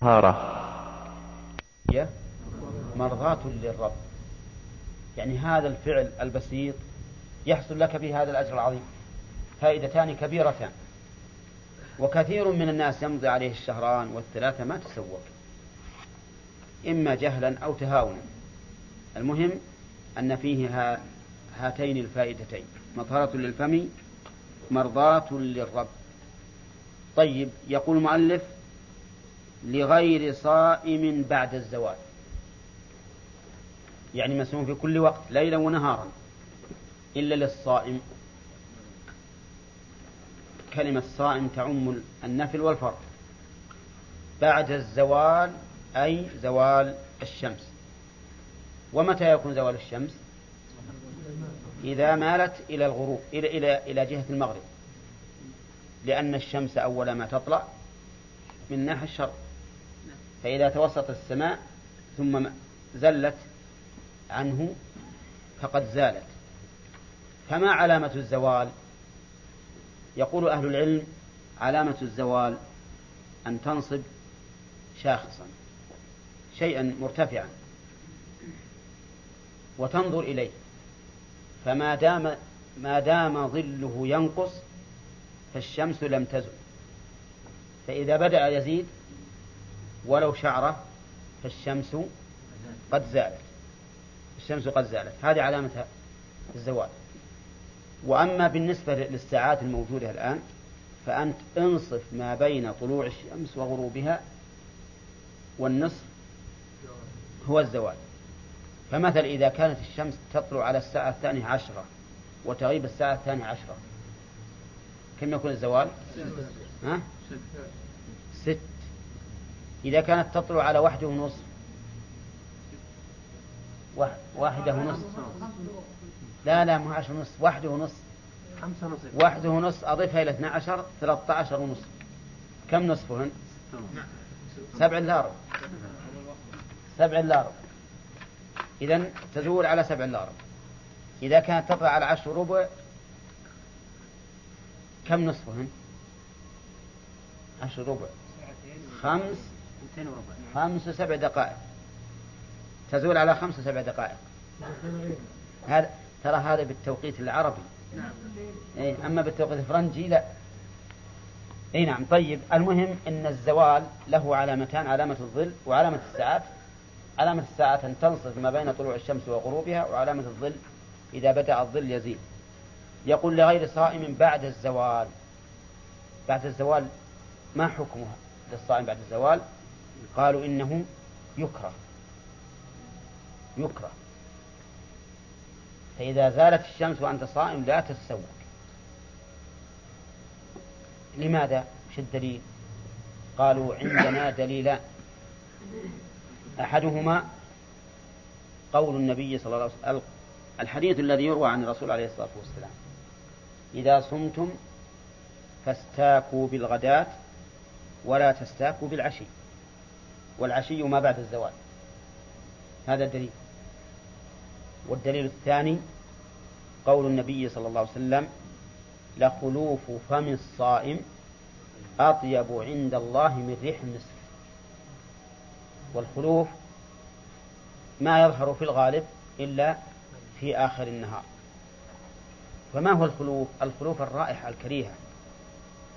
طهارة. مرضاة للرب. يعني هذا الفعل البسيط يحصل لك به هذا الأجر العظيم. فائدتان كبيرتان. وكثير من الناس يمضي عليه الشهران والثلاثة ما تسوق. إما جهلا أو تهاونا. المهم أن فيه هاتين الفائدتين. مطهرة للفم مرضاة للرب. طيب يقول المؤلف لغير صائم بعد الزواج. يعني مسموم في كل وقت ليلا ونهارا إلا للصائم. كلمة صائم تعم النفل والفرض بعد الزوال أي زوال الشمس. ومتى يكون زوال الشمس؟ إذا مالت إلى الغروب إلى إلى إلى جهة المغرب. لأن الشمس أول ما تطلع من ناحية الشرق. فإذا توسط السماء ثم زلت عنه فقد زالت. فما علامة الزوال؟ يقول أهل العلم علامة الزوال أن تنصب شاخصا شيئا مرتفعا وتنظر إليه. فما دام ما دام ظله ينقص فالشمس لم تزل. فإذا بدأ يزيد ولو شعرة فالشمس قد زالت. الشمس قد زالت. هذه علامة الزوال. وأما بالنسبة للساعات الموجودة الآن فأنت انصف ما بين طلوع الشمس وغروبها والنصف هو الزوال. فمثل إذا كانت الشمس تطلع على الساعة الثانية عشرة وتغيب الساعة الثانية عشرة كم يكون الزوال؟ ها؟ ست إذا كانت تطلع على واحدة ونصف. واحدة ونصف. لا لا مو عشر ونصف. واحدة ونصف. خمسة نصف واحدة ونصف أضيفها إلى اثنى عشر ثلاثة عشر ونصف. كم نصفهن سبع إلا ربع. سبع إلا ربع. إذا تزول على سبع إلا ربع. إذا كانت تطلع على عشر ربع كم نصفهن عشر ربع. خمس. خمس سبع دقائق. تزول على خمس سبع دقائق. هذا ترى هذا بالتوقيت العربي. نعم. إيه أما بالتوقيت الفرنجي لا. إي نعم طيب. المهم إن الزوال له علامتان علامة الظل وعلامة الساعات علامة الساعات أن تنصف ما بين طلوع الشمس وغروبها وعلامة الظل إذا بدأ الظل يزيد يقول لغير صائم بعد الزوال. بعد الزوال ما حكمها للصائم بعد الزوال؟ قالوا إنه يكره. يكره. فإذا زالت الشمس وأنت صائم لا تتسوق لماذا؟ وش الدليل؟ قالوا عندنا دليلان. أحدهما قول النبي صلى الله عليه وسلم الحديث الذي يروى عن الرسول عليه الصلاة والسلام. إذا صمتم فاستاكوا بالغداة ولا تستاكوا بالعشي. والعشي ما بعد الزواج. هذا الدليل. والدليل الثاني قول النبي صلى الله عليه وسلم لخلوف فم الصائم أطيب عند الله من ريح المسك والخلوف ما يظهر في الغالب إلا في آخر النهار. فما هو الخلوف؟ الخلوف الرائحة الكريهة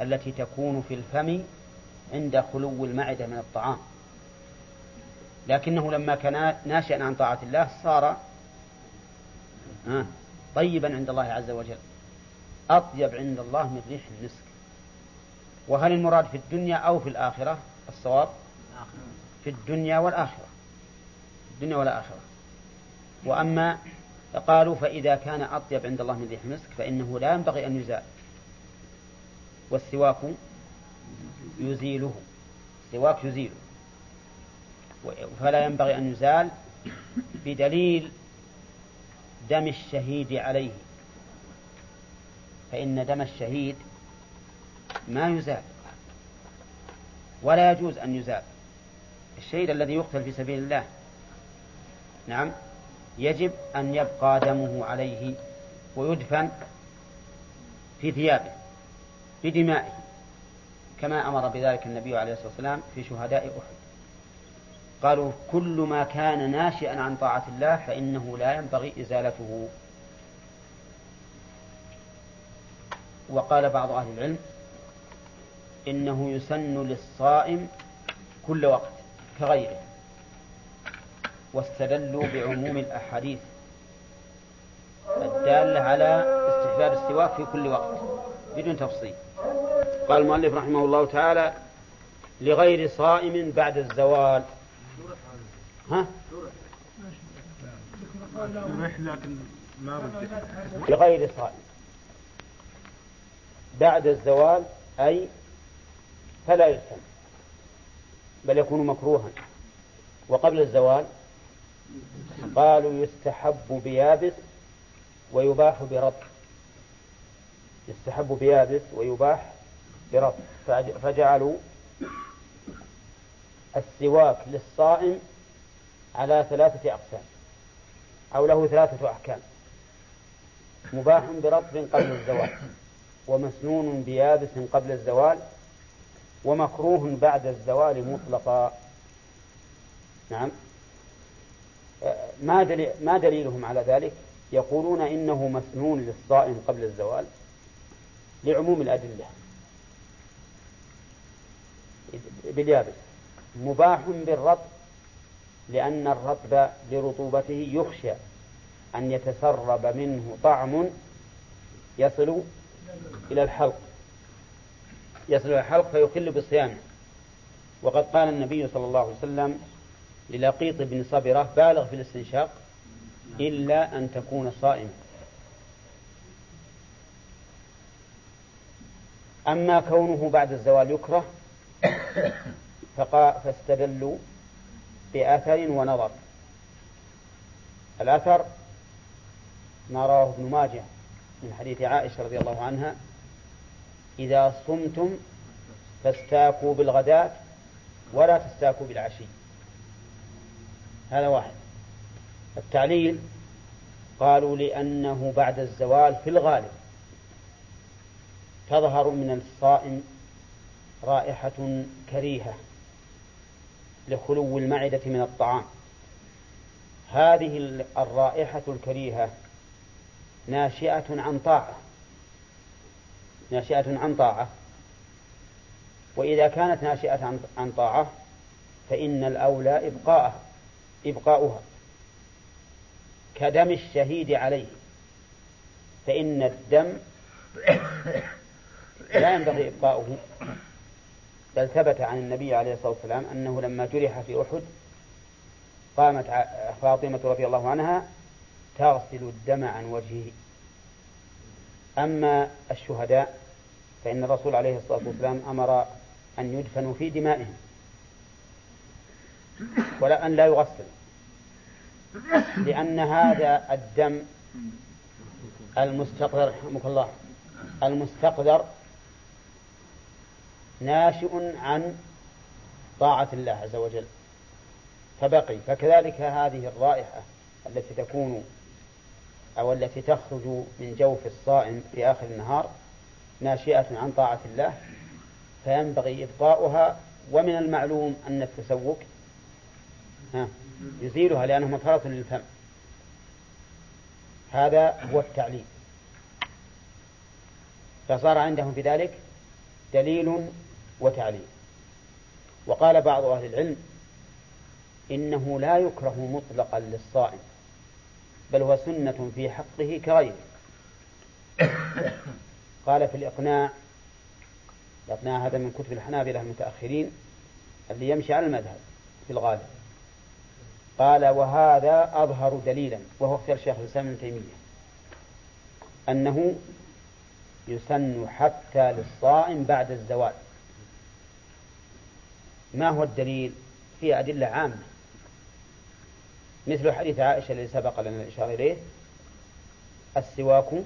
التي تكون في الفم عند خلو المعدة من الطعام. لكنه لما كان ناشئا عن طاعة الله صار طيبا عند الله عز وجل. أطيب عند الله من ريح المسك. وهل المراد في الدنيا أو في الآخرة؟ الصواب في الدنيا والآخرة. في الدنيا والآخرة. وأما قالوا فإذا كان أطيب عند الله من ريح المسك فإنه لا ينبغي أن يزال. والسواك يزيله. السواك يزيله. فلا ينبغي أن يزال بدليل دم الشهيد عليه. فإن دم الشهيد ما يزال ولا يجوز أن يزال. الشهيد الذي يقتل في سبيل الله نعم يجب أن يبقى دمه عليه ويدفن في ثيابه بدمائه كما أمر بذلك النبي عليه الصلاة والسلام في شهداء أحد. قالوا كل ما كان ناشئا عن طاعة الله فإنه لا ينبغي إزالته. وقال بعض أهل العلم إنه يسن للصائم كل وقت كغيره واستدلوا بعموم الأحاديث الدالة على استحباب السواك في كل وقت بدون تفصيل. قال المؤلف رحمه الله تعالى لغير صائم بعد الزوال. ها؟ لغير صائم بعد الزوال أي فلا يسلم بل يكون مكروها. وقبل الزوال قالوا يستحب بيابس ويباح برطب يستحب بيابس ويباح برطب فجعلوا السواك للصائم على ثلاثة أقسام أو له ثلاثة أحكام. مباح برطب قبل الزوال ومسنون بيابس قبل الزوال ومكروه بعد الزوال مطلقا. نعم. ما دليل ما دليلهم على ذلك؟ يقولون إنه مسنون للصائم قبل الزوال لعموم الأدلة. باليابس. مباح بالرطب لأن الرطب لرطوبته يخشى أن يتسرب منه طعم يصل إلى الحلق. يصل إلى الحلق فيخل بصيامه وقد قال النبي صلى الله عليه وسلم للقيط بن صبرة بالغ في الاستنشاق إلا أن تكون صائما. أما كونه بعد الزوال يكره فاستدلوا بأثر ونظر. الأثر ما رواه ابن ماجه من حديث عائشة رضي الله عنها إذا صمتم فاستاكوا بالغداة ولا تستاكوا بالعشي. هذا واحد. التعليل قالوا لأنه بعد الزوال في الغالب تظهر من الصائم رائحة كريهة. لخلو المعدة من الطعام. هذه الرائحة الكريهة ناشئة عن طاعة. ناشئة عن طاعة. وإذا كانت ناشئة عن طاعة فإن الأولى إبقاءها إبقاؤها. كدم الشهيد عليه. فإن الدم لا ينبغي إبقاؤه. بل ثبت عن النبي عليه الصلاة والسلام أنه لما جرح في أحد قامت فاطمة رضي الله عنها تغسل الدم عن وجهه. أما الشهداء فإن الرسول عليه الصلاة والسلام أمر أن يدفنوا في دمائهم ولا أن لا يغسل لأن هذا الدم المستقذر رحمك الله المستقذر ناشئ عن طاعة الله عز وجل. فبقي. فكذلك هذه الرائحة التي تكون أو التي تخرج من جوف الصائم في آخر النهار ناشئة عن طاعة الله فينبغي إبقاؤها ومن المعلوم أن التسوك يزيلها لأنه مطهرة للفم. هذا هو التعليم فصار عندهم في ذلك دليل وتعليل وقال بعض أهل العلم إنه لا يكره مطلقا للصائم بل هو سنة في حقه كغيره. قال في الإقناع الإقناع هذا من كتب الحنابلة المتأخرين اللي يمشي على المذهب في الغالب. قال وهذا أظهر دليلا وهو اختيار شيخ الإسلام ابن تيمية أنه يسن حتى للصائم بعد الزوال ما هو الدليل؟ في أدلة عامة. مثل حديث عائشة الذي سبق لنا الإشارة إليه السواك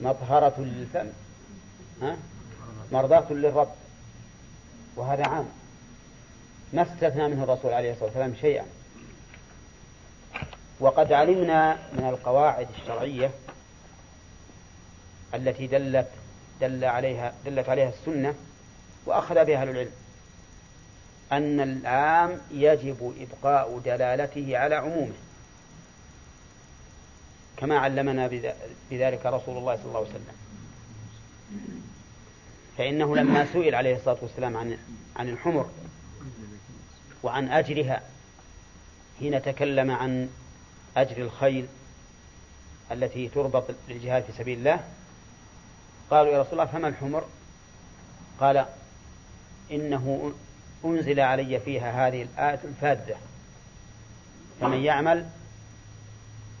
مطهرة للفم ها؟ مرضاة للرب. وهذا عام. ما استثنى منه الرسول عليه الصلاة والسلام شيئا. وقد علمنا من القواعد الشرعية التي دلت دل عليها دلت عليها السنة وأخذ بها أهل العلم. أن العام يجب إبقاء دلالته على عمومه. كما علمنا بذلك رسول الله صلى الله عليه وسلم. فإنه لما سئل عليه الصلاة والسلام عن عن الحمر وعن أجرها حين تكلم عن أجر الخيل التي تربط للجهاد في سبيل الله قالوا يا رسول الله فما الحمر؟ قال إنه أنزل علي فيها هذه الآية الفاذة فمن يعمل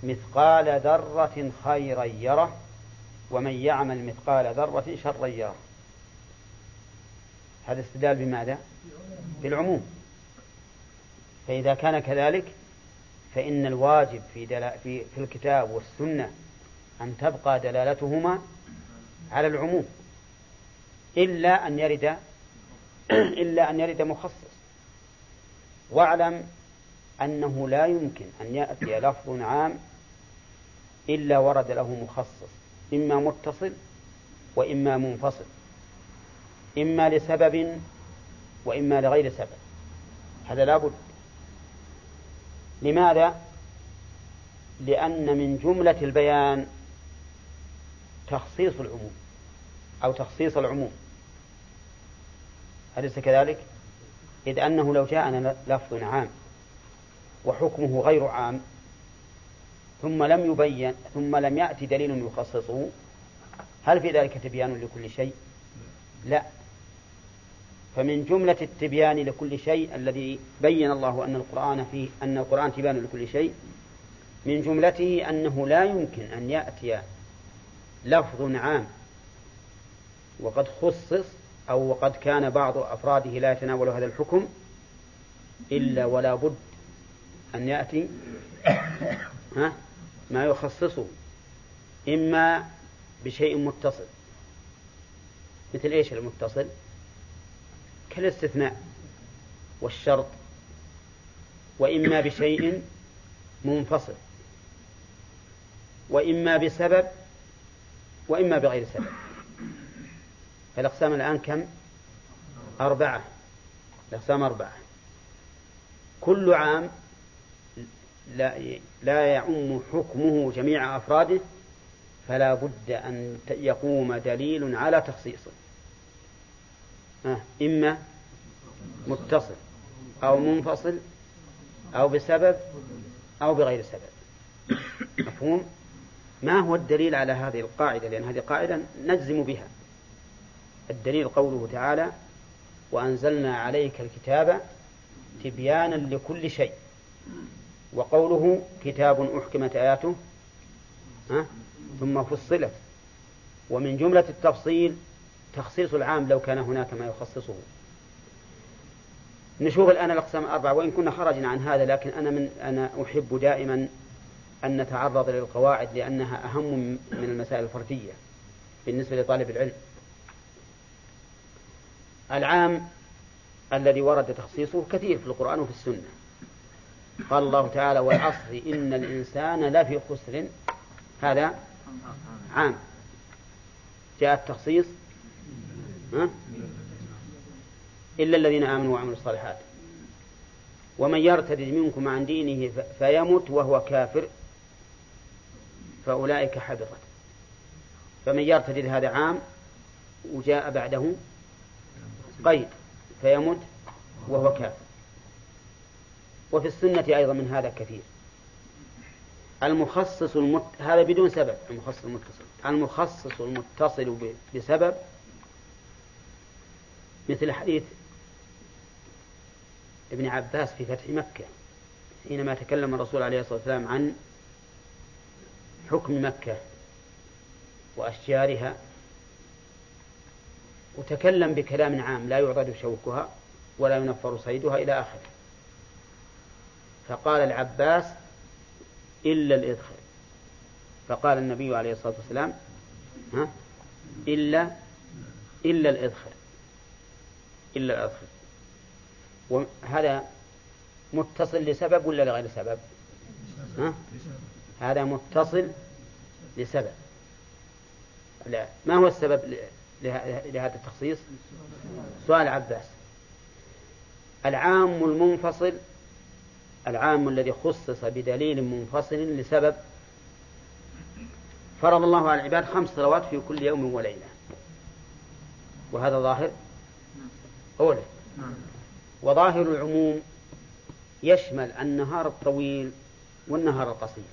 مثقال ذرة خيرا يره ومن يعمل مثقال ذرة شرا يره هذا استدلال بماذا؟ بالعموم فإذا كان كذلك فإن الواجب في. في في الكتاب والسنة أن تبقى دلالتهما على العموم إلا أن يرد إلا أن يرد مخصص. واعلم أنه لا يمكن أن يأتي لفظ عام إلا ورد له مخصص إما متصل وإما منفصل إما لسبب وإما لغير سبب. هذا لابد لماذا؟ لأن من جملة البيان تخصيص العموم أو تخصيص العموم. أليس كذلك؟ إذ أنه لو جاءنا لفظ عام وحكمه غير عام ثم لم يبين ثم لم يأتي دليل يخصصه هل في ذلك تبيان لكل شيء؟ لا فمن جملة التبيان لكل شيء الذي بين الله أن القرآن فيه أن القرآن تبيان لكل شيء من جملته أنه لا يمكن أن يأتي لفظ عام وقد خصص أو وقد كان بعض أفراده لا يتناول هذا الحكم إلا ولا بد أن يأتي ما يخصصه إما بشيء متصل. مثل إيش المتصل؟ كالاستثناء والشرط وإما بشيء منفصل وإما بسبب وإما بغير سبب. الأقسام الآن كم؟ أربعة. الأقسام أربعة. كل عام لا, لا يعم حكمه جميع أفراده فلا بد أن يقوم دليل على تخصيصه. إما متصل أو منفصل أو بسبب أو بغير سبب. مفهوم؟ ما هو الدليل على هذه القاعدة؟ لأن هذه قاعدة نجزم بها. الدليل قوله تعالى وأنزلنا عليك الكتاب تبيانا لكل شيء. وقوله كتاب أحكمت آياته. ثم فصلت. ومن جملة التفصيل تخصيص العام لو كان هناك ما يخصصه. نشوف الآن الأقسام الأربعة وإن كنا خرجنا عن هذا لكن أنا من أنا أحب دائما أن نتعرض للقواعد لأنها أهم من المسائل الفردية بالنسبة لطالب العلم. العام الذي ورد تخصيصه كثير في القرآن وفي السنة. قال الله تعالى والعصر إن الإنسان لفي خسر. هذا عام. جاء التخصيص إلا الذين آمنوا وعملوا الصالحات. ومن يرتد منكم عن دينه فيمت وهو كافر فأولئك حبطت. فمن يرتد هذا عام وجاء بعده قيد فيمت وهو كافر. وفي السنة أيضا من هذا كثير. المخصص المت... هذا بدون سبب المخصص المتصل. المخصص المتصل بسبب مثل حديث ابن عباس في فتح مكة حينما تكلم الرسول عليه الصلاة والسلام عن حكم مكة وأشجارها. وتكلم بكلام عام لا يعضد شوكها ولا ينفر صيدها إلى آخره. فقال العباس إلا الإذخر فقال النبي عليه الصلاة والسلام ها؟ إلا إلا الإذخر إلا الإذخر وهذا متصل لسبب ولا لغير سبب؟ ها؟ هذا متصل لسبب. لا ما هو السبب؟ لهذا التخصيص؟ سؤال عباس. العام المنفصل العام الذي خصص بدليل منفصل لسبب فرض الله على العباد خمس صلوات في كل يوم وليلة. وهذا ظاهر؟ أولى وظاهر العموم يشمل النهار الطويل والنهار القصير.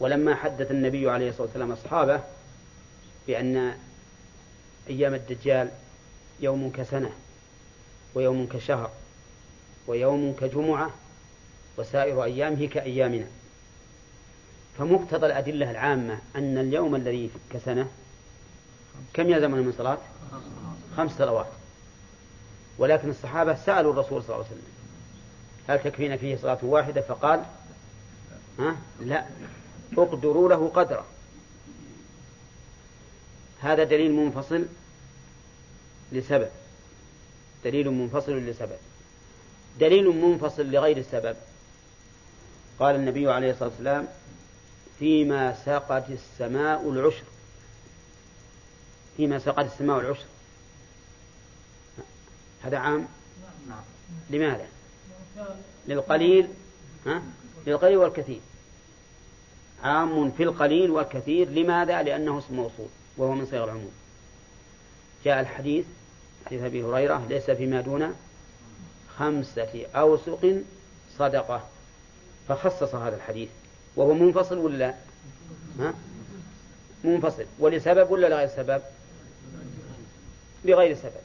ولما حدث النبي عليه الصلاة والسلام أصحابه بأن أيام الدجال يوم كسنة ويوم كشهر ويوم كجمعة وسائر أيامه كأيامنا. فمقتضى الأدلة العامة أن اليوم الذي كسنة كم يلزمنا من صلاة؟ خمس صلوات. ولكن الصحابة سألوا الرسول صلى الله عليه وسلم هل تكفينا فيه صلاة واحدة؟ فقال ها؟ لا. اقدروا له قدره هذا دليل منفصل لسبب. دليل منفصل لسبب. دليل منفصل لغير السبب. قال النبي عليه الصلاة والسلام فيما سقت السماء العشر. فيما سقت السماء العشر. هذا عام؟ لماذا؟ للقليل؟ ها؟ للقليل والكثير. عام في القليل والكثير. لماذا؟ لأنه اسم موصول. وهو من صيغ العموم. جاء الحديث حديث أبي هريرة ليس فيما دون خمسة أوسق صدقة. فخصص هذا الحديث. وهو منفصل ولا ها؟ منفصل. ولسبب ولا لغير سبب؟ لغير سبب.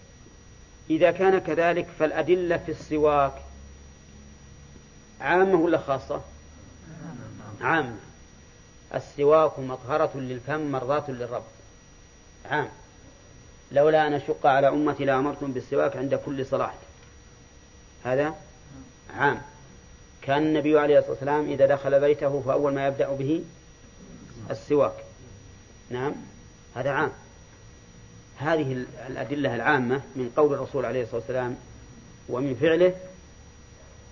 إذا كان كذلك فالأدلة في السواك. عامة ولا خاصة؟ عامة. السواك مطهرة للفم مرضاة للرب. عام. لولا أن أشق على أمتي لأمرتم بالسواك عند كل صلاة. هذا عام. كان النبي عليه الصلاة والسلام إذا دخل بيته فأول ما يبدأ به السواك. نعم. هذا عام. هذه الأدلة العامة من قول الرسول عليه الصلاة والسلام ومن فعله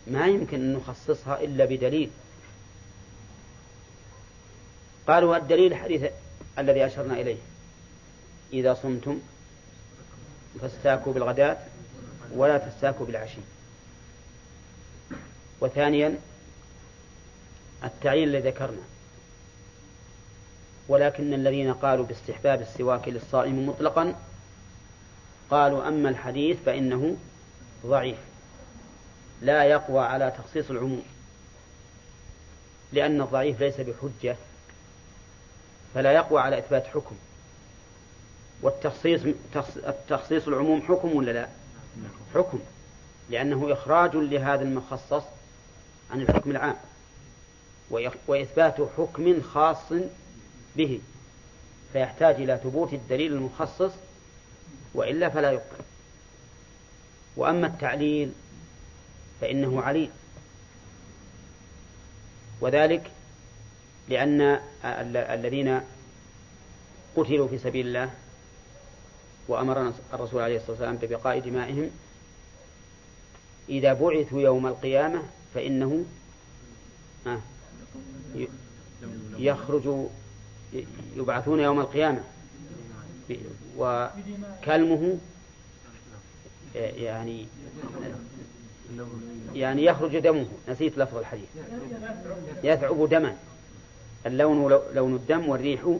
ما يمكن أن نخصصها إلا بدليل. قالوا الدليل الحديث الذي أشرنا إليه. إذا صمتم فاستاكوا بالغداة ولا تستاكوا بالعشي. وثانيا التعيين الذي ذكرنا. ولكن الذين قالوا باستحباب السواك للصائم مطلقا قالوا أما الحديث فإنه ضعيف. لا يقوى على تخصيص العموم لأن الضعيف ليس بحجة فلا يقوى على إثبات حكم. والتخصيص التخصيص العموم حكم ولا لا؟ حكم. لأنه إخراج لهذا المخصص عن الحكم العام وإثبات حكم خاص به. فيحتاج إلى ثبوت الدليل المخصص وإلا فلا يقبل. وأما التعليل فإنه عليل. وذلك لأن الذين قتلوا في سبيل الله وأمرنا الرسول عليه الصلاة والسلام ببقاء دمائهم. إذا بعثوا يوم القيامة فإنه يخرج يبعثون يوم القيامة. وكلمه يعني يعني يخرج دمه. نسيت لفظ الحديث. يثعب دما. اللون لون الدم والريح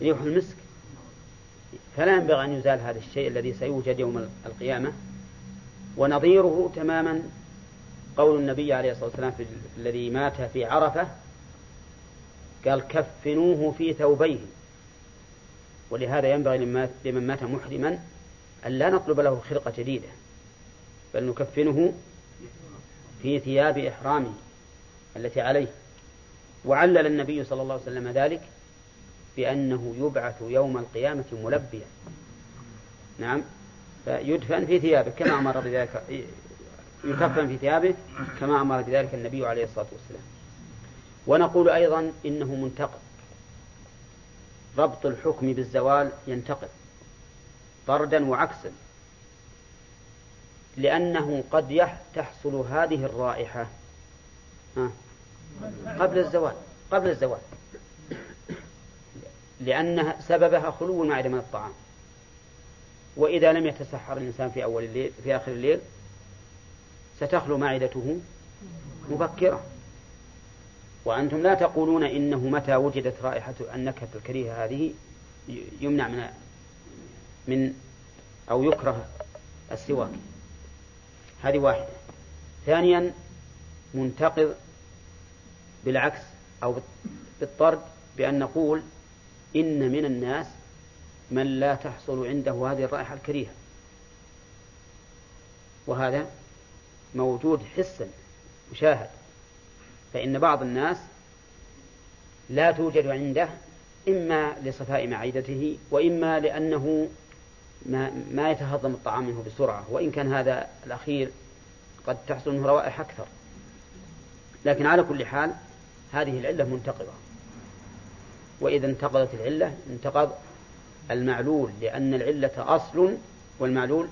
ريح المسك. فلا ينبغي أن يزال هذا الشيء الذي سيوجد يوم القيامة. ونظيره تماما قول النبي عليه الصلاة والسلام في الذي مات في عرفة قال كفنوه في ثوبيه. ولهذا ينبغي لمن مات محرما أن لا نطلب له خرقة جديدة بل نكفنه في ثياب إحرامه التي عليه. وعلل النبي صلى الله عليه وسلم ذلك بأنه يبعث يوم القيامة ملبيا. نعم. فيدفن في ثيابه كما أمر بذلك يكفن في ثيابه كما أمر بذلك النبي عليه الصلاة والسلام. ونقول أيضا إنه منتقد ربط الحكم بالزوال ينتقد طردا وعكسا. لأنه قد تحصل هذه الرائحة قبل الزوال قبل الزوال. لأن سببها خلو المعدة من الطعام. وإذا لم يتسحر الإنسان في أول الليل في آخر الليل ستخلو معدته مبكرة. وأنتم لا تقولون إنه متى وجدت رائحة النكهة الكريهة هذه يمنع من من أو يكره السواك. هذه واحدة. ثانيا منتقض بالعكس أو بالطرد بأن نقول إن من الناس من لا تحصل عنده هذه الرائحة الكريهة. وهذا موجود حسا مشاهد. فإن بعض الناس لا توجد عنده إما لصفاء معدته وإما لأنه ما, ما يتهضم الطعام منه بسرعة. وإن كان هذا الأخير قد تحصل منه روائح أكثر. لكن على كل حال هذه العلة منتقضة. وإذا انتقضت العلة انتقض المعلول لأن العلة أصل والمعلول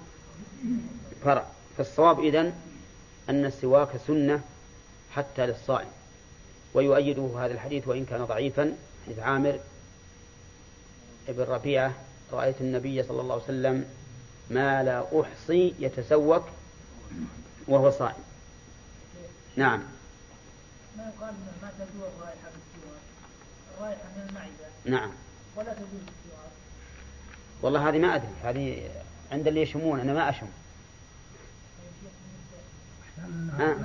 فرع. فالصواب إذن أن السواك سنة حتى للصائم. ويؤيده هذا الحديث وإن كان ضعيفا حديث عامر ابن ربيعة رأيت النبي صلى الله عليه وسلم ما لا أحصي يتسوك وهو صائم. نعم. ما يقال ما تدور الرائحة بالسواك الرائحة من المعدة نعم. ولا بالسواك والله هذه ما أدري. هذه عند اللي يشمون. أنا ما أشم. ها؟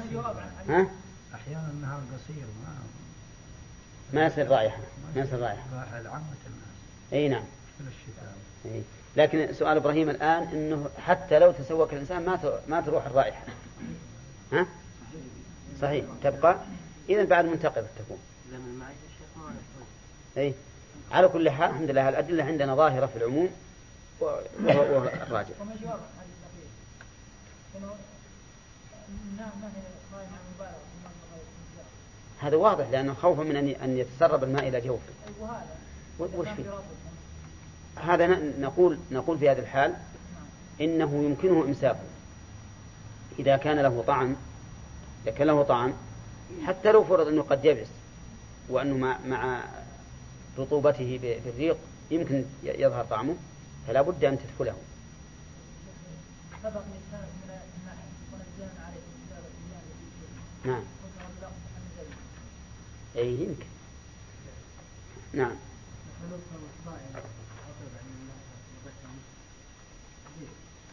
ها؟ أحيانا النهار قصير ما ما يصير رائحة. ما يصير رائحة. رائحة لعامة الناس. أي نعم. في الشتاء. أي. لكن سؤال إبراهيم الآن أنه حتى لو تسوك الإنسان ما ما تروح الرائحة. ها؟ صحيح. تبقى؟ إذا بعد منتقضة تكون أي على كل حال الحمد لله الأدلة عندنا ظاهرة في العموم وهو رائحة هذا واضح لأنه خوفا من أن يتسرب الماء إلى جوفه. وش فيه؟ هذا نقول نقول في هذه الحال إنه يمكنه إمساكه. إذا كان له طعم إذا كان له طعم حتى لو فرض أنه قد يبس وأنه مع رطوبته بالريق يمكن يظهر طعمه فلا بد أن تدخله. نعم. أي يمكن. نعم.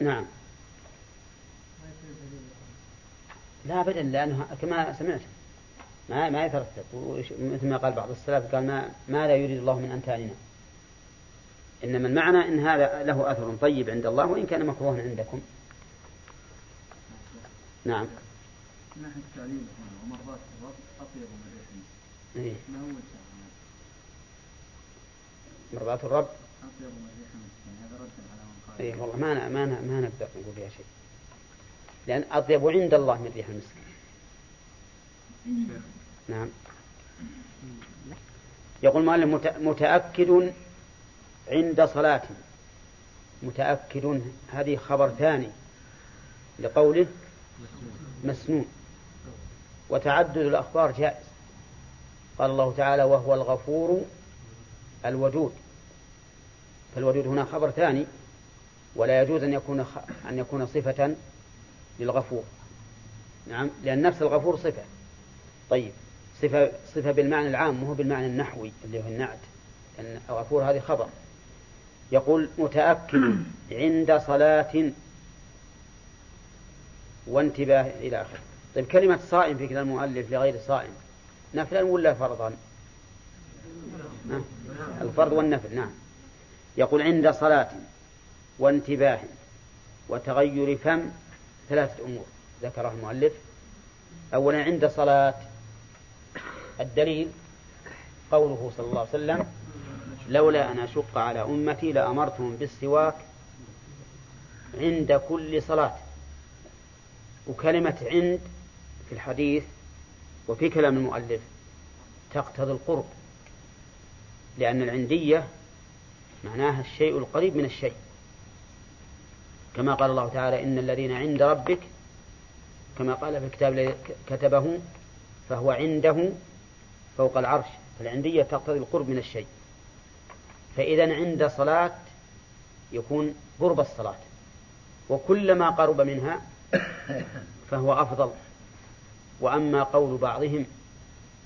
نعم. لا ابدا لأنه كما سمعت ما ما يترتب. مثل ما قال بعض السلف قال ما ما لا يريد الله من أمثالنا. إنما المعنى إن هذا له أثر طيب عند الله وإن كان مكروها عندكم. نعم. من ناحية التعليل هنا ومرضات الرب. أطيب من ريح إيه. ما هو مرضاة الرب أطيب من ريح هذا رد على من قال اي والله ما ن- ما ن- ما نقدر نقول فيها شيء. لأن أطيب عند الله من ريح المسك نعم. يقول المؤلف مت- متأكد عند صلاة. متأكد هذه خبر ثاني لقوله مسنون. وتعدد الأخبار جائز. قال الله تعالى وهو الغفور الودود. فالودود هنا خبر ثاني. ولا يجوز أن يكون أن يكون صفة للغفور. نعم لأن نفس الغفور صفة. طيب. صفة صفة بالمعنى العام مو بالمعنى النحوي اللي هو النعت. لأن الغفور هذه خبر. يقول متأكد عند صلاة وانتباه إلى آخره. طيب كلمة صائم في كلام المؤلف لغير صائم نفلا ولا فرضا؟ نعم. الفرض والنفل نعم. يقول عند صلاة وانتباه وتغير فم ثلاثة أمور ذكرها المؤلف. أولا عند صلاة الدليل قوله صلى الله عليه وسلم لولا أن أشق على أمتي لأمرتهم بالسواك عند كل صلاة. وكلمة عند في الحديث وفي كلام المؤلف تقتضي القرب لأن العندية معناها الشيء القريب من الشيء. كما قال الله تعالى إن الذين عند ربك كما قال في الكتاب الذي كتبه فهو عنده فوق العرش فالعندية تقتضي القرب من الشيء. فإذا عند صلاة يكون قرب الصلاة وكلما قرب منها فهو أفضل. وأما قول بعضهم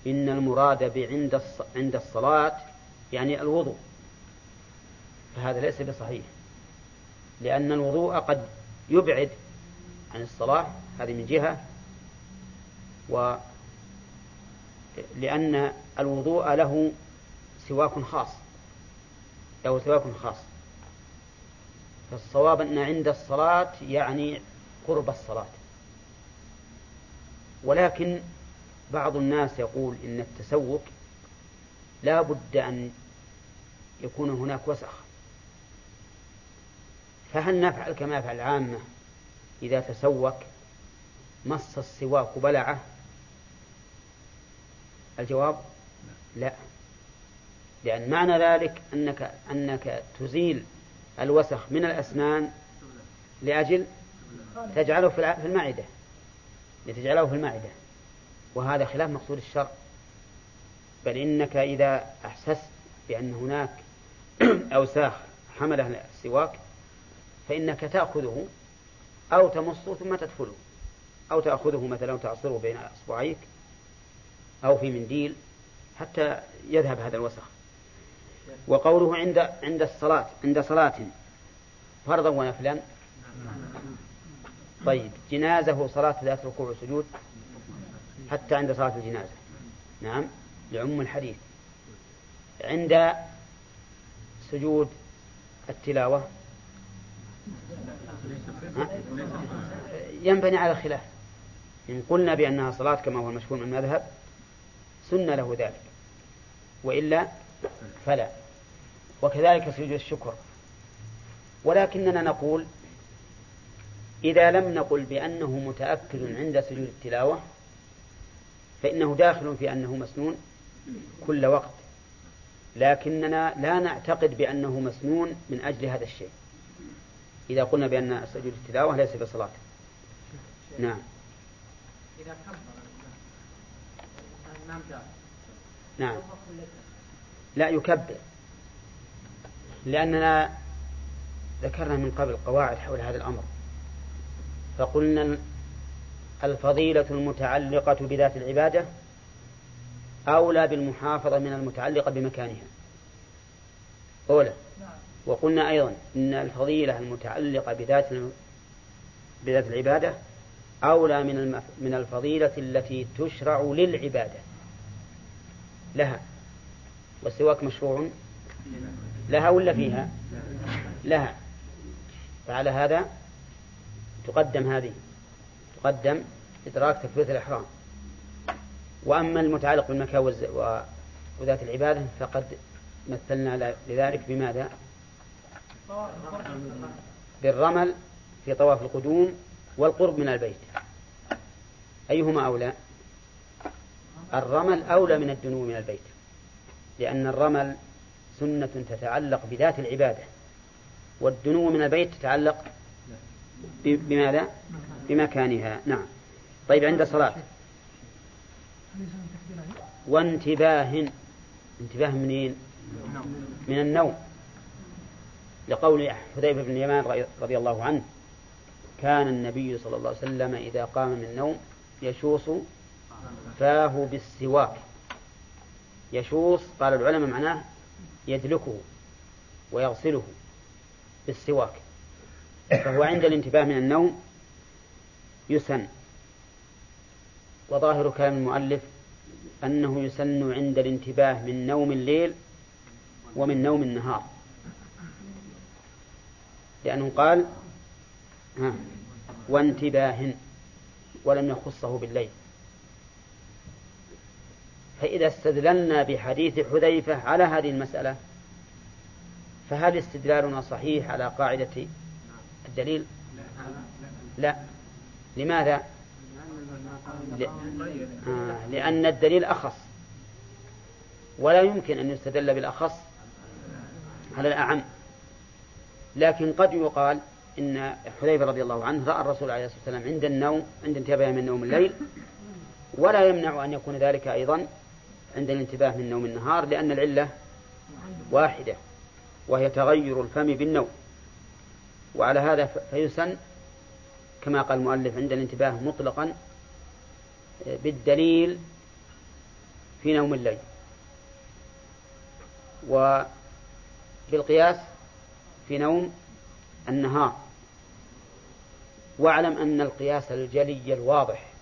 إن المراد بعند عند الصلاة يعني الوضوء فهذا ليس بصحيح. لأن الوضوء قد يبعد عن الصلاة هذه من جهة. لأن الوضوء له سواك خاص له سواك خاص. فالصواب أن عند الصلاة يعني قرب الصلاة. ولكن بعض الناس يقول إن التسوك لا بد أن يكون هناك وسخ. فهل نفعل كما يفعل العامة إذا تسوك مص السواك بلعة الجواب؟ لا. لأن معنى ذلك أنك أنك تزيل الوسخ من الأسنان لأجل تجعله في المعدة لتجعله في المعدة. وهذا خلاف مقصود الشرع. بل إنك إذا أحسست بأن هناك أوساخ حمله السواك فإنك تأخذه أو تمصه ثم تدخله أو تأخذه مثلا وتعصره بين أصبعيك أو في منديل حتى يذهب هذا الوسخ. وقوله عند عند الصلاة عند صلاة فرضا ونفلا. طيب جنازة صلاة ذات ركوع وسجود حتى عند صلاة الجنازة. نعم لعم الحديث. عند سجود التلاوة. ينبني على الخلاف إن قلنا بأنها صلاة كما هو المشهور من المذهب سن له ذلك. وإلا فلا. وكذلك سجود الشكر. ولكننا نقول إذا لم نقل بأنه متأكد عند سجود التلاوة فإنه داخل في أنه مسنون كل وقت. لكننا لا نعتقد بأنه مسنون من أجل هذا الشيء. إذا قلنا بأن سجود التلاوة ليس بصلاة. نعم. إذا نعم. لا يكبر. لأننا ذكرنا من قبل قواعد حول هذا الأمر. فقلنا الفضيلة المتعلقة بذات العبادة أولى بالمحافظة من المتعلقة بمكانها. أولى. وقلنا أيضا إن الفضيلة المتعلقة بذات بذات العبادة أولى من من الفضيلة التي تشرع للعبادة. لها والسواك مشروع لها ولا فيها؟ لها. فعلى هذا تقدم هذه تقدم إدراك تكبيرة الإحرام. وأما المتعلق بالمكان وذات العبادة فقد مثلنا لذلك. بماذا؟ بالرمل في طواف القدوم والقرب من البيت. أيهما أولى؟ الرمل أولى من الدنو من البيت لأن الرمل سنة تتعلق بذات العبادة والدنو من البيت تتعلق بماذا؟ بمكانها. نعم. طيب عند صلاة. وانتباه انتباه منين؟ من النوم. لقول حذيفة بن اليمان رضي الله عنه كان النبي صلى الله عليه وسلم إذا قام من النوم يشوص فاه بالسواك. يشوص قال العلماء معناه يدلكه ويغسله بالسواك. فهو عند الانتباه من النوم يسن. وظاهر كلام المؤلف أنه يسن عند الانتباه من نوم الليل ومن نوم النهار. لأنه قال وانتباه ولم يخصه بالليل. فإذا استدللنا بحديث حذيفة على هذه المسألة فهل استدلالنا صحيح على قاعدة الدليل؟ لا. لماذا؟ آه، لأن الدليل أخص. ولا يمكن أن يستدل بالأخص على الأعم. لكن قد يقال إن حذيفة رضي الله عنه رأى الرسول عليه الصلاة والسلام عند النوم عند انتباه من نوم الليل ولا يمنع أن يكون ذلك أيضا عند الانتباه من نوم النهار لأن العلة واحدة وهي تغير الفم بالنوم. وعلى هذا فيسن كما قال المؤلف عند الانتباه مطلقا بالدليل في نوم الليل. وبالقياس في نوم النهار. واعلم أن القياس الجلي الواضح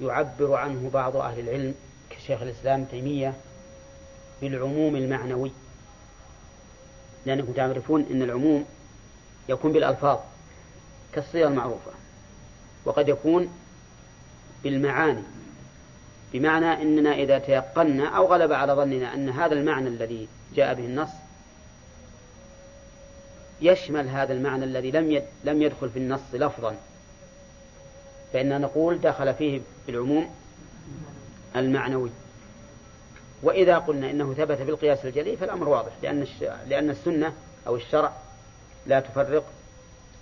يعبر عنه بعض أهل العلم كشيخ الإسلام تيمية بالعموم المعنوي. لأنكم تعرفون أن العموم يكون بالألفاظ كالصيغة المعروفة وقد يكون بالمعاني بمعنى أننا إذا تيقنا أو غلب على ظننا أن هذا المعنى الذي جاء به النص يشمل هذا المعنى الذي لم لم يدخل في النص لفظا فإننا نقول دخل فيه بالعموم المعنوي. وإذا قلنا إنه ثبت بالقياس الجلي فالأمر واضح لأن لأن السنة أو الشرع لا تفرق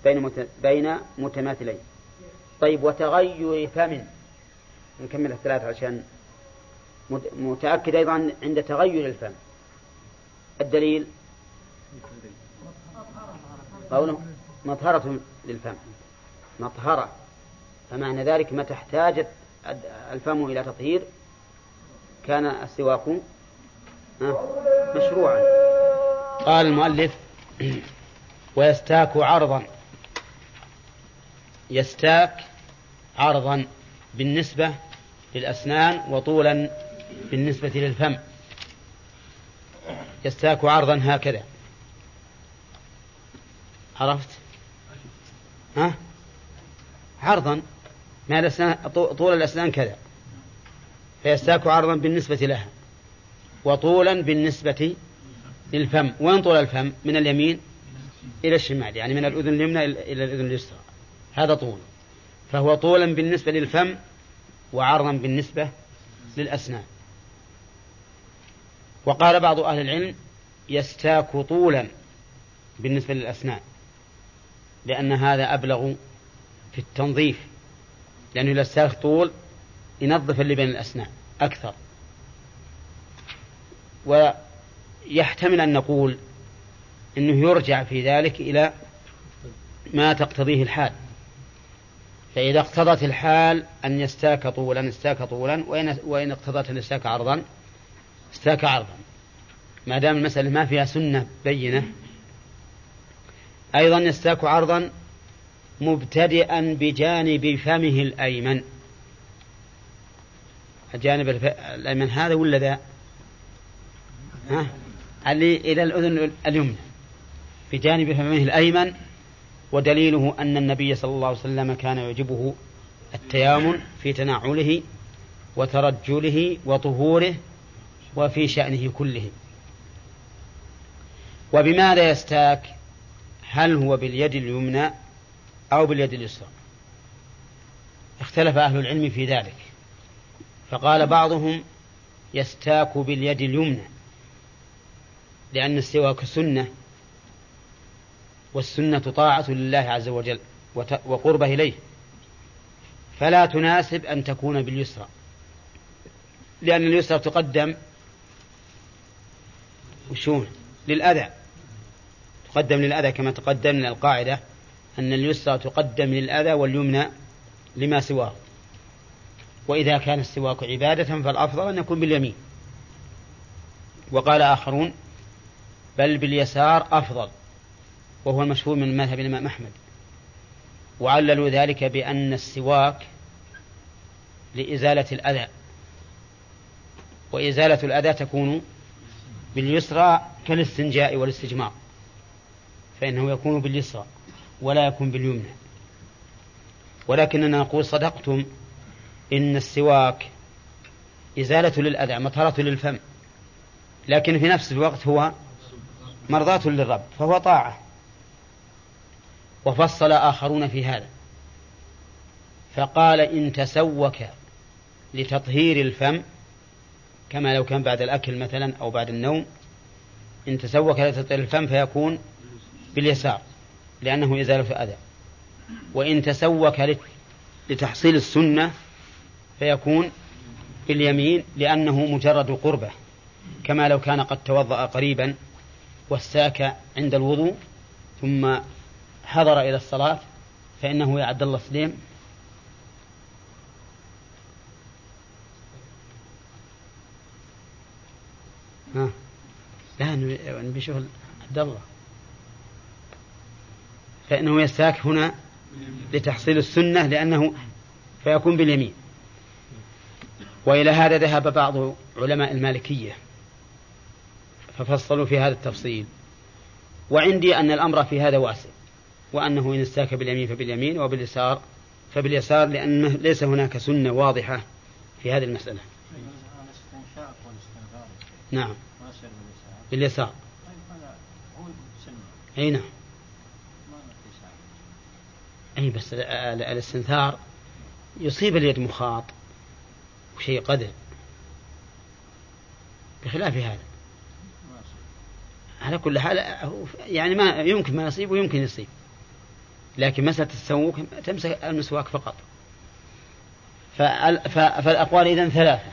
بين بين متماثلين. طيب وتغير فم نكمل الثلاث عشان متأكد أيضا عند تغير الفم. الدليل؟ قوله مطهرة للفم. مطهرة. فمعنى ذلك متى احتاجت الفم إلى تطهير كان السواك مشروعا. قال المؤلف ويستاك عرضا. يستاك عرضا بالنسبة للأسنان وطولا بالنسبة للفم. يستاك عرضا هكذا. عرفت؟ ها؟ عرضا. ما طول الأسنان كذا. فيستاك عرضا بالنسبة لها وطولا بالنسبة للفم. وين طول الفم؟ من اليمين إلى الشمال يعني من الأذن اليمنى إلى الأذن اليسرى. هذا طول. فهو طولا بالنسبة للفم وعرضا بالنسبة للأسنان. وقال بعض أهل العلم يستاك طولا بالنسبة للأسنان لأن هذا أبلغ في التنظيف لأنه إذا استاك طول ينظف اللي بين الأسنان أكثر. ويحتمل أن نقول أنه يرجع في ذلك إلى ما تقتضيه الحال. فإذا اقتضت الحال أن يستاك طولا استاك طولا وإن, وإن اقتضت أن يستاك عرضا استاك عرضا. ما دام المسألة ما فيها سنة بينة أيضا يستاك عرضا مبتدئا بجانب فمه الأيمن. الجانب الأيمن هذا ولا ذا؟ ها؟ اللي إلى الأذن اليمنى. بجانب فمه الأيمن ودليله أن النبي صلى الله عليه وسلم كان يعجبه التيامن في تنعله وترجله وطهوره وفي شأنه كله. وبماذا يستاك؟ هل هو باليد اليمنى أو باليد اليسرى؟ اختلف أهل العلم في ذلك. فقال بعضهم يستاك باليد اليمنى لأن السواك سنة والسنة طاعة لله عز وجل وقربة إليه. فلا تناسب أن تكون باليسرى لأن اليسرى تقدم وشون للأذى. تقدم للأذى كما تقدم من القاعدة أن اليسرى تقدم للأذى واليمنى لما سواه. وإذا كان السواك عبادة فالأفضل أن يكون باليمين. وقال آخرون بل باليسار أفضل وهو المشهور من مذهب الإمام أحمد. وعللوا ذلك بأن السواك لإزالة الأذى. وإزالة الأذى تكون باليسرى كالاستنجاء والاستجمار فإنه يكون باليسرى ولا يكون باليمنى. ولكننا نقول صدقتم إن السواك إزالة للأذى مطهرة للفم لكن في نفس الوقت هو مرضاة للرب فهو طاعة. وفصل آخرون في هذا. فقال إن تسوك لتطهير الفم كما لو كان بعد الأكل مثلا أو بعد النوم إن تسوك لتطهير الفم فيكون باليسار لأنه إزالة أذى وإن تسوك لتحصيل السنة فيكون باليمين لأنه مجرد قربة كما لو كان قد توضأ قريبا واستاك عند الوضوء ثم حضر إلى الصلاة فإنه يا عبد الله سليم. ها. لا نشوف عبد الله. فإنه يستاك هنا لتحصيل السنة لأنه فيكون باليمين. وإلى هذا ذهب بعض علماء المالكية ففصلوا في هذا التفصيل. وعندي أن الأمر في هذا واسع وأنه إن استاك باليمين فباليمين وباليسار فباليسار لأنه ليس هناك سنة واضحة في هذه المسألة. نعم. باليسار. أي نعم. أي بس الاستنثار يصيب اليد مخاط. وشيء قدر بخلاف هذا. على كل حال يعني ما يمكن ما يصيب ويمكن يصيب. لكن مسألة التسوق تمسك المسواك فقط. فالأقوال إذن ثلاثة.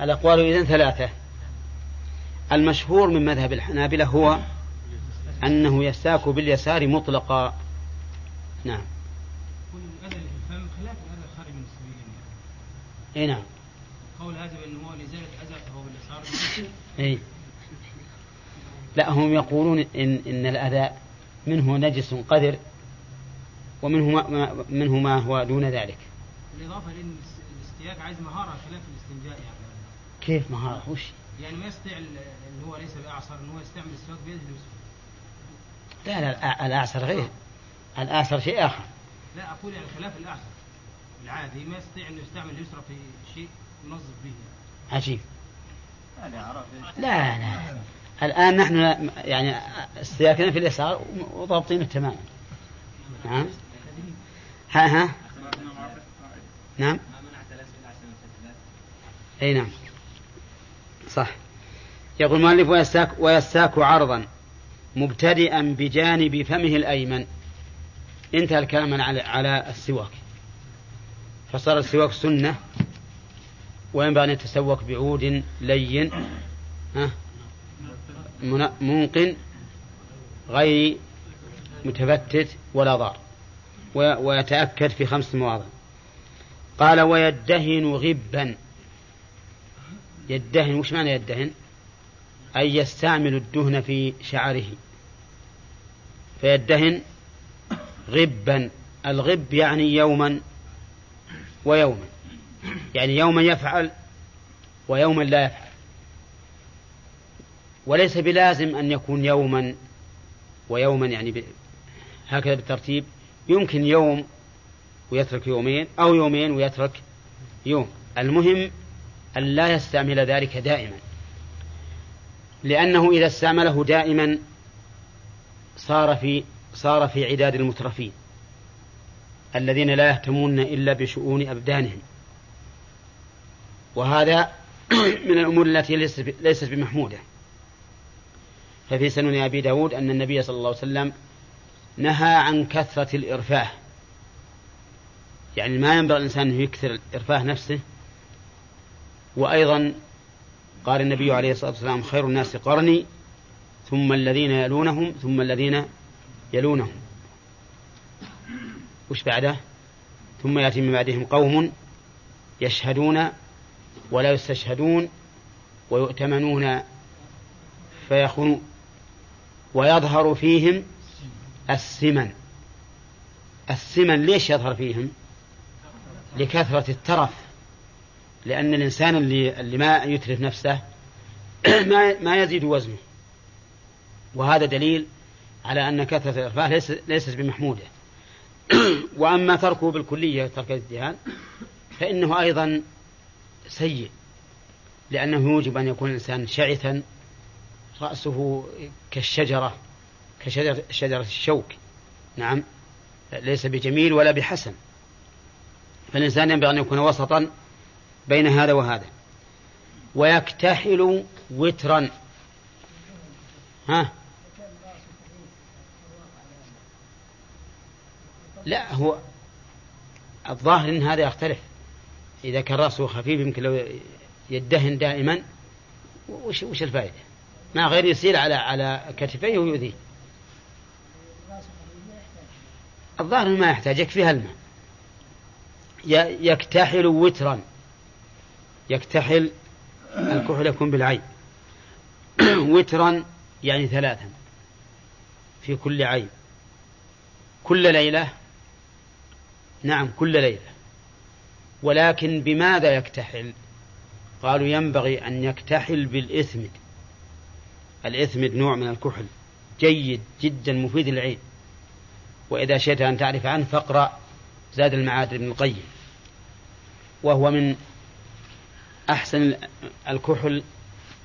الأقوال إذن ثلاثة. المشهور من مذهب الحنابلة هو أنه يستاك باليسار مطلقا. نعم. اي نعم قول هذا بانه هو لزالت أذى فهو باليسار اي لا هم يقولون إن إن الأذى منه نجس قدر ومنه ما منه ما هو دون ذلك. بالإضافة لأن الاستياك عايز مهارة خلاف الاستنجاء يعني. كيف مهارة؟ وش؟ يعني ما يستطيع اللي هو ليس بأعصر انه هو يستعمل السواك بيده. لا لا الأعصر غير. الأعصر شيء آخر. لا أقول يعني خلاف الأعصر. العادي ما يستطيع انه يستعمل اليسرى في شيء ينظف به. عجيب. لا لا الآن نحن يعني استياكنا في اليسار وضابطينه تماما. نعم. ها ها. نعم. أي نعم. صح. يقول المؤلف ويستاك, ويستاك عرضا مبتدئا بجانب فمه الأيمن. انتهى الكلام على على السواك. فصار السواك سنة وينبغي أن يتسوك بعود لين؟ منق غير متفتت ولا ضار ويتأكد في خمس مواضع. قال ويدهن غبا. يدهن وش معنى يدهن؟ أي يستعمل الدهن في شعره. فيدهن غبا. الغب يعني يوما. ويوما. يعني يوما يفعل ويوما لا يفعل. وليس بلازم أن يكون يوما ويوما يعني هكذا بالترتيب. يمكن يوم ويترك يومين أو يومين ويترك يوم. المهم أن لا يستعمل ذلك دائما. لأنه إذا استعمله دائما صار في صار في عداد المترفين. الذين لا يهتمون إلا بشؤون أبدانهم. وهذا من الأمور التي ليست بمحمودة. ففي سنن أبي داود أن النبي صلى الله عليه وسلم نهى عن كثرة الإرفاه. يعني ما ينبغي الإنسان أن يكثر إرفاه نفسه. وأيضا قال النبي عليه الصلاة والسلام خير الناس قرني ثم الذين يلونهم ثم الذين يلونهم. وش بعده؟ ثم يأتي من بعدهم قوم يشهدون ولا يستشهدون ويؤتمنون فيخونون ويظهر فيهم السمن. السمن ليش يظهر فيهم؟ لكثرة الترف. لأن الإنسان اللي, اللي ما يترف نفسه ما, ما يزيد وزنه. وهذا دليل على أن كثرة الإرفاه ليس ليست بمحمودة. وأما تركه بالكلية ترك الازدهاد فإنه أيضا سيء لأنه يوجب أن يكون الإنسان شعثا رأسه كالشجرة كشجرة شجرة الشوك. نعم. ليس بجميل ولا بحسن. فالإنسان ينبغي أن يكون وسطا بين هذا وهذا. ويكتحل وترا. ها؟ لا هو الظاهر إن هذا يختلف. إذا كان رأسه خفيف يمكن لو يدهن دائما وش وش الفائدة؟ ما غير يسير على على كتفيه ويؤذيه. الظاهر ما يحتاج يكفيها الماء يكتحل وترا. يكتحل الكحل يكون بالعين. وترا يعني ثلاثا في كل عين. كل ليلة نعم كل ليلة. ولكن بماذا يكتحل؟ قالوا ينبغي أن يكتحل بالإثمد. الإثمد نوع من الكحل جيد جدا مفيد للعين. وإذا شئت أن تعرف عنه فاقرأ زاد المعاد ابن القيم. وهو من أحسن الكحل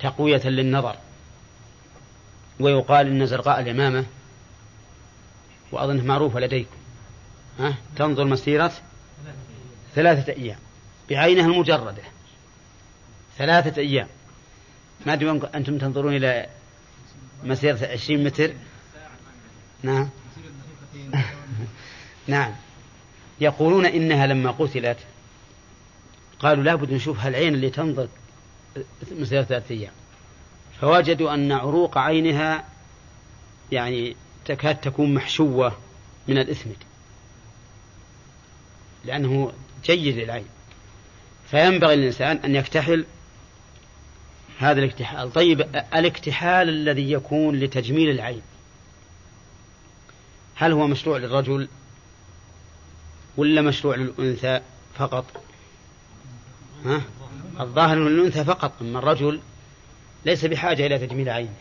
تقوية للنظر. ويقال إن زرقاء اليمامة وأظنه معروفة لديكم. تنظر مسيرة ثلاثة أيام. بعينها المجردة. ثلاثة أيام. ما أدري أنتم تنظرون إلى مسيرة عشرين متر. نعم. نعم. يقولون إنها لما قتلت قالوا لابد نشوف هالعين اللي تنظر مسيرة ثلاثة أيام. فوجدوا أن عروق عينها يعني تكاد تكون محشوة من الإثمد لأنه جيد للعين. فينبغي للإنسان أن يكتحل هذا الاكتحال. طيب الاكتحال الذي يكون لتجميل العين هل هو مشروع للرجل ولا مشروع للأنثى فقط؟ ها؟ الظاهر أن الأنثى فقط أما الرجل ليس بحاجة إلى تجميل عينه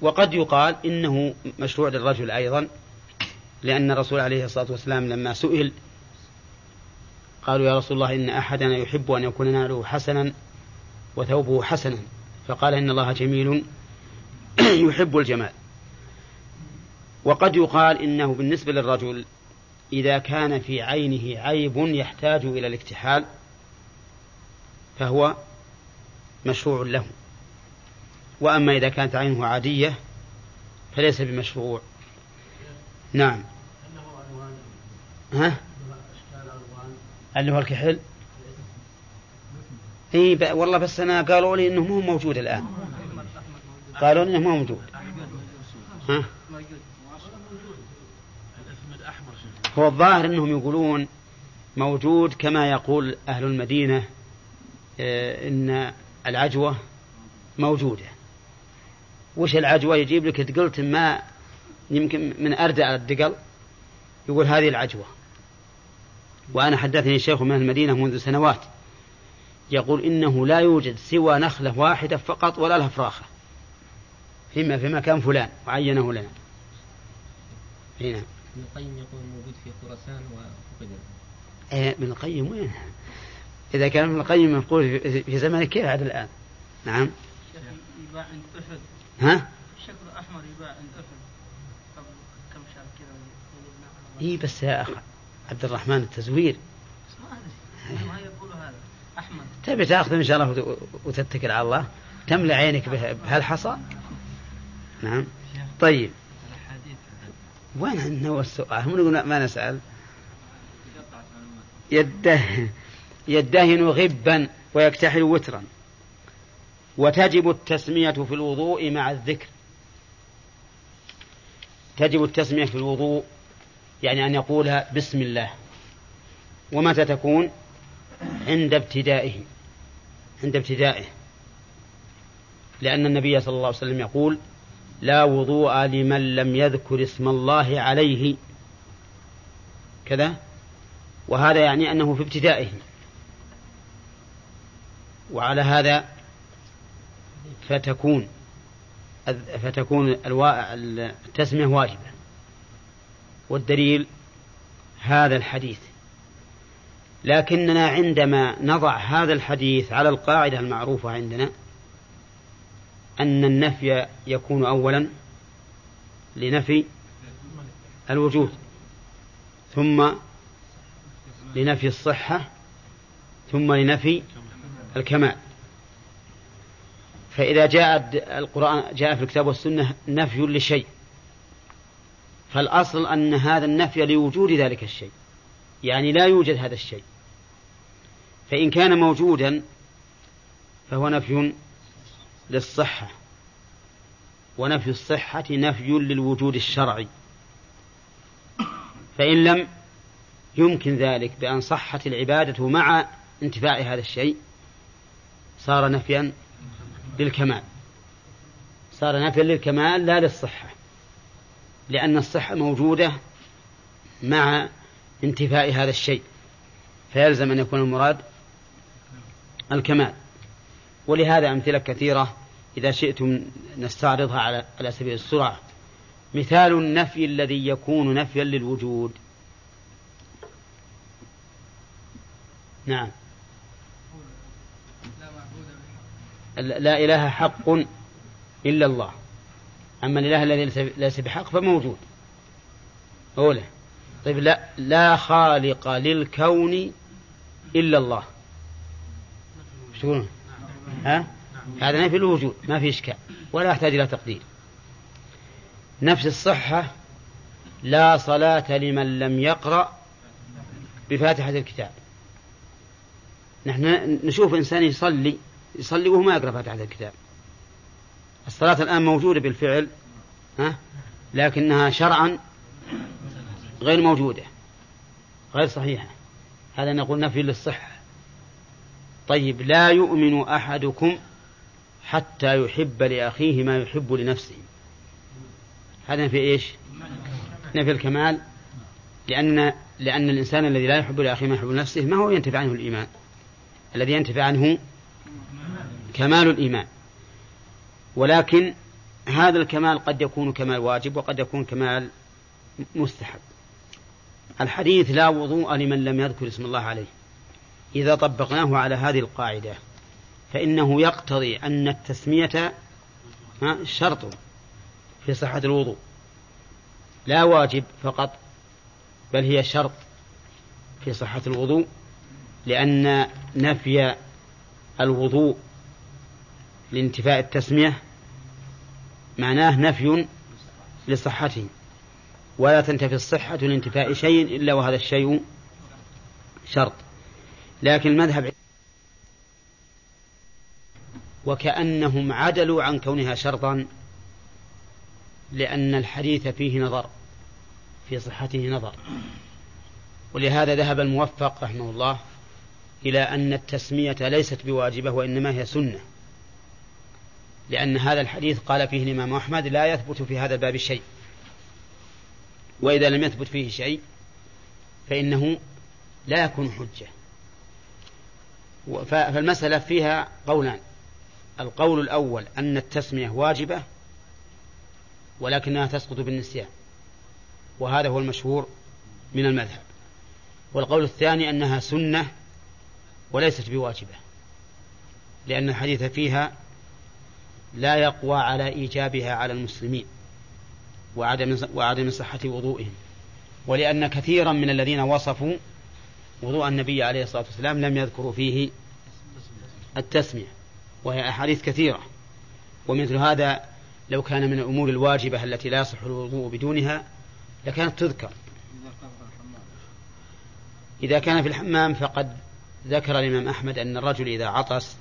وقد يقال إنه مشروع للرجل أيضا لأن الرسول عليه الصلاة والسلام لما سئل قالوا يا رسول الله إن أحدنا يحب أن يكون ناله حسنا وثوبه حسنا. فقال إن الله جميل يحب الجمال. وقد يقال إنه بالنسبة للرجل إذا كان في عينه عيب يحتاج إلى الاكتحال فهو مشروع له. وأما إذا كانت عينه عادية فليس بمشروع. نعم. ها؟ اللي هو الكحل. إي. والله بس أنا قالوا لي إنه مو موجود الآن. قالوا لي إنه مو موجود. ها؟ هو الظاهر إنهم يقولون موجود كما يقول أهل المدينة آه، إن العجوة موجودة. وش العجوة؟ يجيب لك دقلت ما يمكن من اردع الدقل يقول هذه العجوة. وأنا حدثني شيخ من المدينة منذ سنوات يقول إنه لا يوجد سوى نخلة واحدة فقط ولا لها فراخة. فيما في مكان فلان وعينه لنا. هنا ابن القيم يقول موجود في خراسان وفقد إيه ابن القيم وين؟ إذا كان ابن القيم يقول في- زمانه كيف عاد الآن؟ نعم. يباع عند أحد. ها؟ شكله أحمر يباع عند أحد. قبل كم شهر كذا. إيه بس يا أخ عبد الرحمن التزوير. ما يقولوا هذا. أحمد. تبي تاخذ إن شاء الله وت- وتتكل على الله. تملأ عينك به- بهالحصى. نعم. طيب. وين هو السؤال؟ هم نقول ما نسأل. يده يدهن غبا ويكتحل وترا. وتجب التسمية في الوضوء مع الذكر. تجب التسمية في الوضوء يعني أن يقولها بسم الله. ومتى تكون؟ عند ابتدائه. عند ابتدائه. لأن النبي صلى الله عليه وسلم يقول لا وضوء لمن لم يذكر اسم الله عليه. كذا؟ وهذا يعني أنه في ابتدائه. وعلى هذا فتكون فتكون التسمية واجبة. والدليل هذا الحديث. لكننا عندما نضع هذا الحديث على القاعدة المعروفة عندنا أن النفي يكون أولا لنفي الوجود ثم لنفي الصحة ثم لنفي الكمال. فإذا جاء القرآن جاء في الكتاب والسنة نفي لشيء. فالأصل أن هذا النفي لوجود ذلك الشيء. يعني لا يوجد هذا الشيء. فإن كان موجودا فهو نفي للصحة. ونفي الصحة نفي للوجود الشرعي. فإن لم يمكن ذلك بأن صحت العبادة مع انتفاء هذا الشيء صار نفيا للكمال. صار نفيا للكمال لا للصحة. لأن الصحة موجودة مع انتفاء هذا الشيء. فيلزم أن يكون المراد الكمال. ولهذا أمثلة كثيرة إذا شئتم نستعرضها على على سبيل السرعة. مثال النفي الذي يكون نفيا للوجود. نعم. لا إله حق إلا الله. أما الإله الذي ليس بحق فموجود. أولى طيب لا لا خالق للكون إلا الله. شو ها؟ هذا نفي الوجود ما في إشكال ولا يحتاج إلى تقدير. نفس الصحة لا صلاة لمن لم يقرأ بفاتحة الكتاب. نحن نشوف إنسان يصلي يصلي وهو ما يقرأ فاتحة الكتاب. الصلاة الآن موجودة بالفعل ها؟ لكنها شرعا غير موجودة غير صحيحة. هذا نقول نفي للصحة. طيب لا يؤمن أحدكم حتى يحب لأخيه ما يحب لنفسه. هذا في إيش؟ نفي الكمال. لأن لأن الإنسان الذي لا يحب لأخيه ما يحب لنفسه ما هو ينتفع عنه الإيمان؟ الذي ينتفع عنه كمال الإيمان. ولكن هذا الكمال قد يكون كمال واجب وقد يكون كمال مستحب. الحديث لا وضوء لمن لم يذكر اسم الله عليه. إذا طبقناه على هذه القاعدة فإنه يقتضي أن التسمية شرط في صحة الوضوء. لا واجب فقط بل هي شرط في صحة الوضوء لأن نفي الوضوء لانتفاء التسمية معناه نفي لصحته ولا تنتفي الصحة لانتفاء شيء إلا وهذا الشيء شرط. لكن المذهب وكأنهم عدلوا عن كونها شرطا لأن الحديث فيه نظر في صحته نظر. ولهذا ذهب الموفق رحمه الله إلى أن التسمية ليست بواجبة وإنما هي سنة. لأن هذا الحديث قال فيه الإمام أحمد لا يثبت في هذا الباب شيء. وإذا لم يثبت فيه شيء فإنه لا يكون حجة. فالمسألة فيها قولان. القول الأول أن التسمية واجبة ولكنها تسقط بالنسيان. وهذا هو المشهور من المذهب. والقول الثاني أنها سنة وليست بواجبة. لأن الحديث فيها لا يقوى على إيجابها على المسلمين وعدم وعدم صحة وضوئهم. ولأن كثيرا من الذين وصفوا وضوء النبي عليه الصلاة والسلام لم يذكروا فيه التسمية وهي أحاديث كثيرة. ومثل هذا لو كان من الأمور الواجبة التي لا يصح الوضوء بدونها لكانت تذكر. إذا كان في الحمام فقد ذكر الإمام أحمد أن الرجل إذا عطس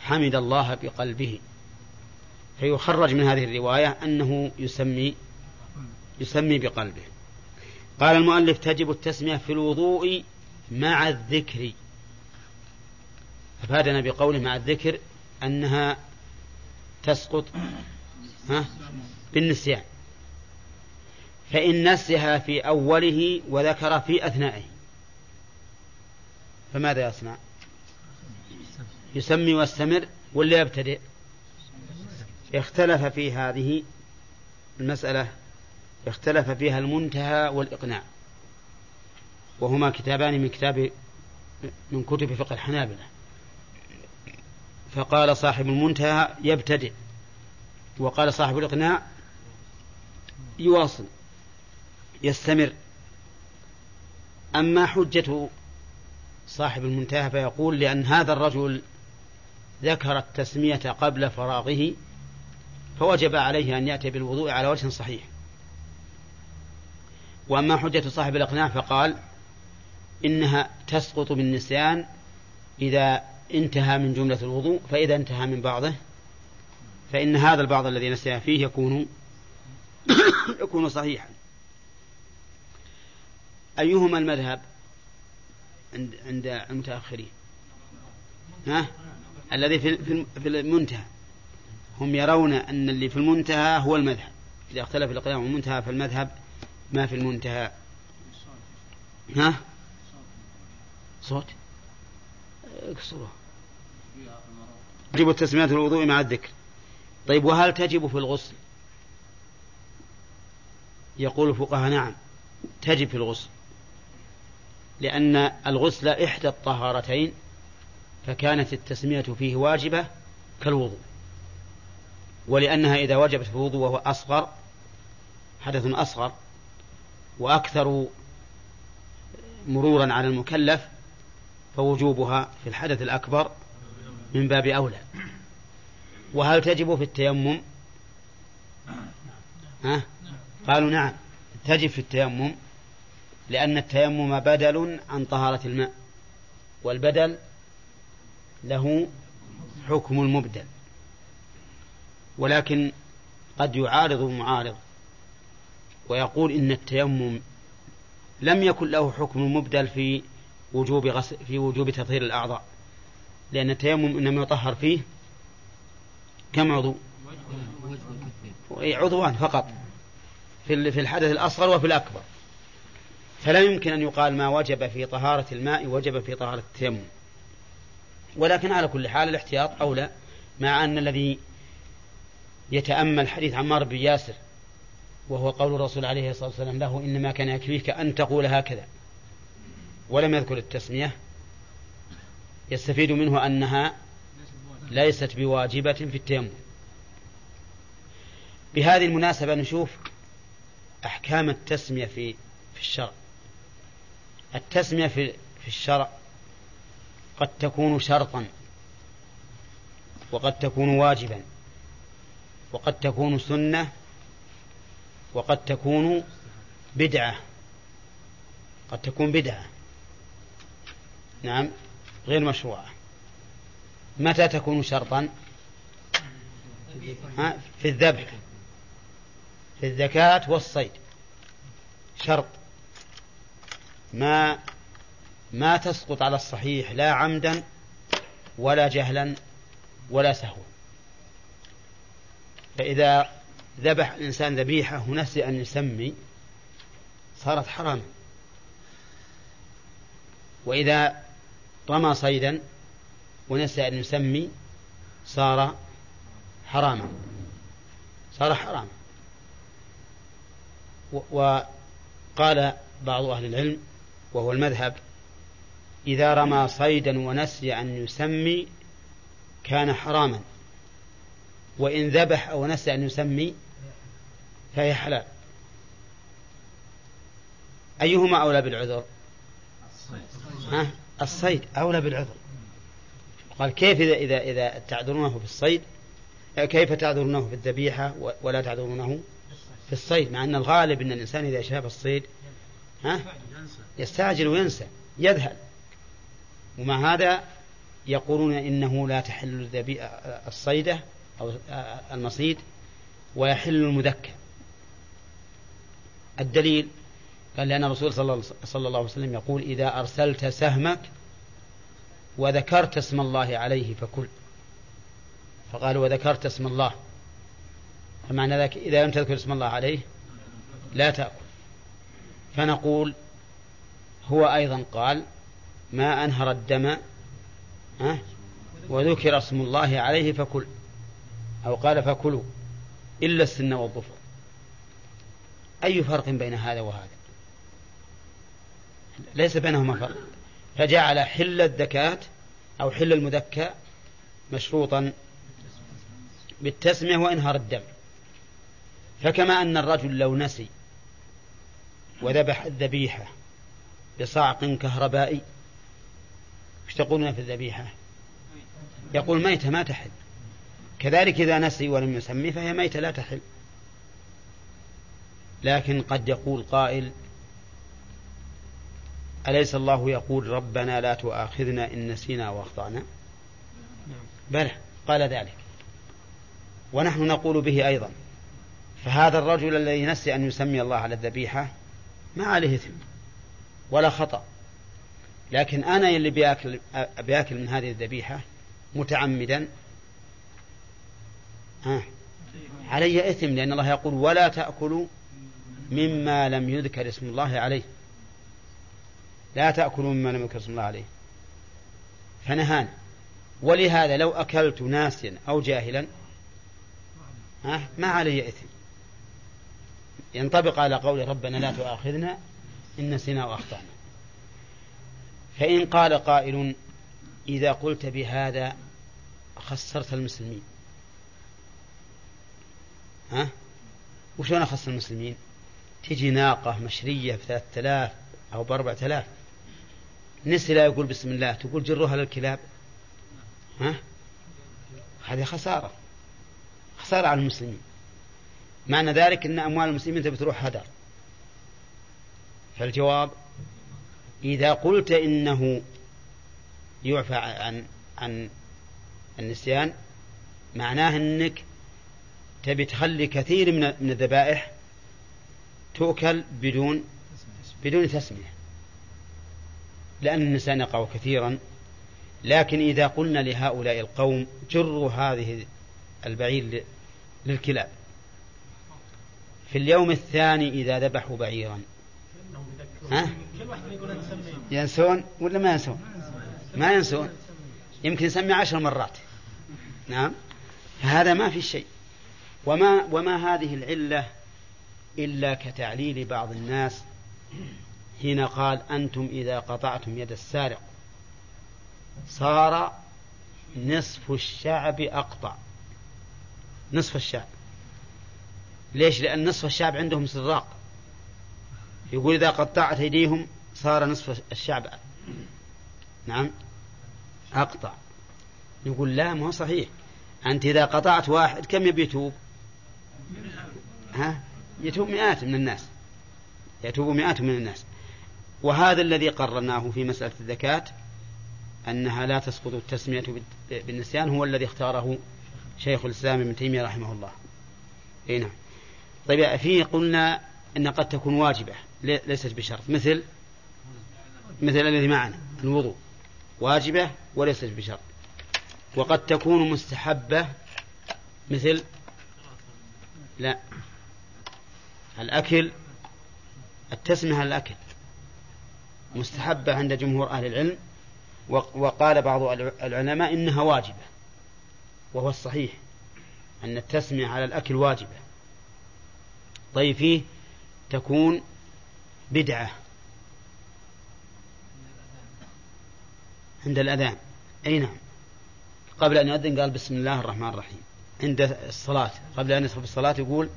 حمد الله بقلبه. فيخرج من هذه الرواية أنه يسمي يسمي بقلبه. قال المؤلف تجب التسمية في الوضوء مع الذكر. أفادنا بقوله مع الذكر أنها تسقط ها بالنسيان. فإن نسيها في أوله وذكر في أثنائه. فماذا يصنع؟ يسمي واستمر ولا يبتدئ؟ اختلف في هذه المسألة اختلف فيها المنتهى والإقناع. وهما كتابان من كتاب من كتب فقه الحنابلة. فقال صاحب المنتهى يبتدئ وقال صاحب الإقناع يواصل يستمر. أما حجة صاحب المنتهى فيقول لأن هذا الرجل ذكر التسمية قبل فراغه فوجب عليه أن يأتي بالوضوء على وجه صحيح. وأما حجة صاحب الإقناع فقال إنها تسقط بالنسيان إذا انتهى من جملة الوضوء فإذا انتهى من بعضه فإن هذا البعض الذي نسي فيه يكون يكون صحيحا. أيهما المذهب عند عند المتأخرين؟ ها؟ الذي في المنتهى. هم يرون أن اللي في المنتهى هو المذهب. إذا اختلف القيام والمنتهى فالمذهب ما في المنتهى. ها؟ صوت. اكسروه تجب التسميات الوضوء مع الذكر. طيب وهل تجب في الغسل؟ يقول الفقهاء نعم تجب في الغسل. لأن الغسل إحدى الطهارتين فكانت التسمية فيه واجبة كالوضوء. ولأنها إذا وجبت في الوضوء وهو أصغر حدث أصغر وأكثر مرورا على المكلف فوجوبها في الحدث الأكبر من باب أولى. وهل تجب في التيمم؟ ها؟ قالوا نعم تجب في التيمم لأن التيمم بدل عن طهارة الماء والبدل له حكم المبدل. ولكن قد يعارض المعارض ويقول إن التيمم لم يكن له حكم مبدل في وجوب غسل في وجوب تطهير الأعضاء لأن التيمم إنما يطهر فيه كم عضو؟ عضوان فقط في في الحدث الأصغر وفي الأكبر فلا يمكن أن يقال ما وجب في طهارة الماء وجب في طهارة التيمم ولكن على كل حال الاحتياط أولى مع أن الذي يتأمل حديث عمار بن ياسر وهو قول الرسول عليه الصلاة والسلام له إنما كان يكفيك أن تقول هكذا. ولم يذكر التسمية. يستفيد منه أنها ليست بواجبة في التيمم. بهذه المناسبة نشوف أحكام التسمية في في الشرع. التسمية في في الشرع قد تكون شرطا وقد تكون واجبا. وقد تكون سنة وقد تكون بدعة. قد تكون بدعة. نعم غير مشروعة. متى تكون شرطا؟ في الذبح. في الزكاة والصيد. شرط. ما ما تسقط على الصحيح لا عمدا ولا جهلا ولا سهوا. فإذا ذبح الإنسان ذبيحة ونسي أن يسمي صارت حراما وإذا رمى صيدا ونسي أن يسمي صار حراما. صار حراما. وقال بعض أهل العلم وهو المذهب إذا رمى صيدا ونسي أن يسمي كان حراما. وإن ذبح أو نسي أن يسمي فهي حلال. أيهما أولى بالعذر؟ ها؟ الصيد أولى بالعذر. قال كيف إذا إذا إذا تعذرونه في الصيد؟ كيف تعذرونه في الذبيحة ولا تعذرونه في الصيد؟ مع أن الغالب أن الإنسان إذا شاف الصيد ها؟ يستعجل وينسى يذهل. ومع هذا؟ يقولون إنه لا تحل الصيدة أو المصيد ويحل المذكى الدليل قال لأن الرسول صلى الله عليه وسلم يقول إذا أرسلت سهمك وذكرت اسم الله عليه فكل. فقال وذكرت اسم الله. فمعنى ذلك إذا لم تذكر اسم الله عليه لا تأكل. فنقول هو أيضا قال ما أنهر الدم وذكر اسم الله عليه فكل. أو قال فكلوا إلا السن والظفر. أي فرق بين هذا وهذا؟ ليس بينهما فرق. فجعل حل الذكاة أو حل المذكى مشروطا بالتسمية وإنهار الدم. فكما أن الرجل لو نسي وذبح الذبيحة بصعق كهربائي إيش تقولون في الذبيحة؟ يقول ميتة ما تحل. كذلك إذا نسي ولم يسمي فهي ميتة لا تحل. لكن قد يقول قائل أليس الله يقول ربنا لا تؤاخذنا إن نسينا وأخطأنا؟ بلى قال ذلك. ونحن نقول به أيضا فهذا الرجل الذي نسي أن يسمي الله على الذبيحة ما عليه إثم ولا خطأ. لكن أنا اللي بياكل بيأكل من هذه الذبيحة متعمدا علي إثم لأن الله يقول ولا تأكلوا مما لم يذكر اسم الله عليه. لا تأكلوا مما لم يذكر اسم الله عليه. فنهانا ولهذا لو أكلت ناسيا أو جاهلا ما علي إثم. ينطبق على قول ربنا لا تؤاخذنا إن نسينا وأخطأنا. فإن قال قائل إذا قلت بهذا خسرت المسلمين. ها؟ وشلون أخسر المسلمين؟ تجي ناقة مشرية بثلاثة آلاف أو بأربعة آلاف. نسي لا يقول بسم الله تقول جروها للكلاب ها؟ هذه خسارة. خسارة على المسلمين. معنى ذلك أن أموال المسلمين تبي تروح هدر. فالجواب إذا قلت إنه يعفى عن عن النسيان معناه أنك تبي تخلي كثير من من الذبائح تؤكل بدون بدون تسمية. لأن النسيان يقع كثيرا. لكن إذا قلنا لهؤلاء القوم جروا هذه البعير للكلاب. في اليوم الثاني إذا ذبحوا بعيرا. ها؟ ينسون ولا ما ينسون؟ ما ينسون. يمكن يسمي عشر مرات. نعم. هذا ما في شيء. وما وما هذه العلة إلا كتعليل بعض الناس حين قال أنتم إذا قطعتم يد السارق صار نصف الشعب أقطع. نصف الشعب. ليش؟ لأن نصف الشعب عندهم سراق يقول إذا قطعت أيديهم صار نصف الشعب نعم أقطع. يقول لا ما هو صحيح. أنت إذا قطعت واحد كم يبي يتوب؟ ها؟ يتوب مئات من الناس. يتوب مئات من الناس. وهذا الذي قررناه في مسألة الزكاة أنها لا تسقط التسمية بالنسيان هو الذي اختاره شيخ الإسلام ابن تيمية رحمه الله. أي نعم. طيب فيه قلنا أن قد تكون واجبة ليست بشرط. مثل مثل الذي معنا الوضوء. واجبة وليست بشرط. وقد تكون مستحبة مثل لا. الأكل التسمية على الأكل مستحبة عند جمهور أهل العلم وقال بعض العلماء إنها واجبة وهو الصحيح أن التسمية على الأكل واجبة. طيب فيه تكون بدعة عند الأذان. أي نعم. قبل أن يؤذن قال بسم الله الرحمن الرحيم. عند الصلاة قبل أن يدخل الصلاة يقول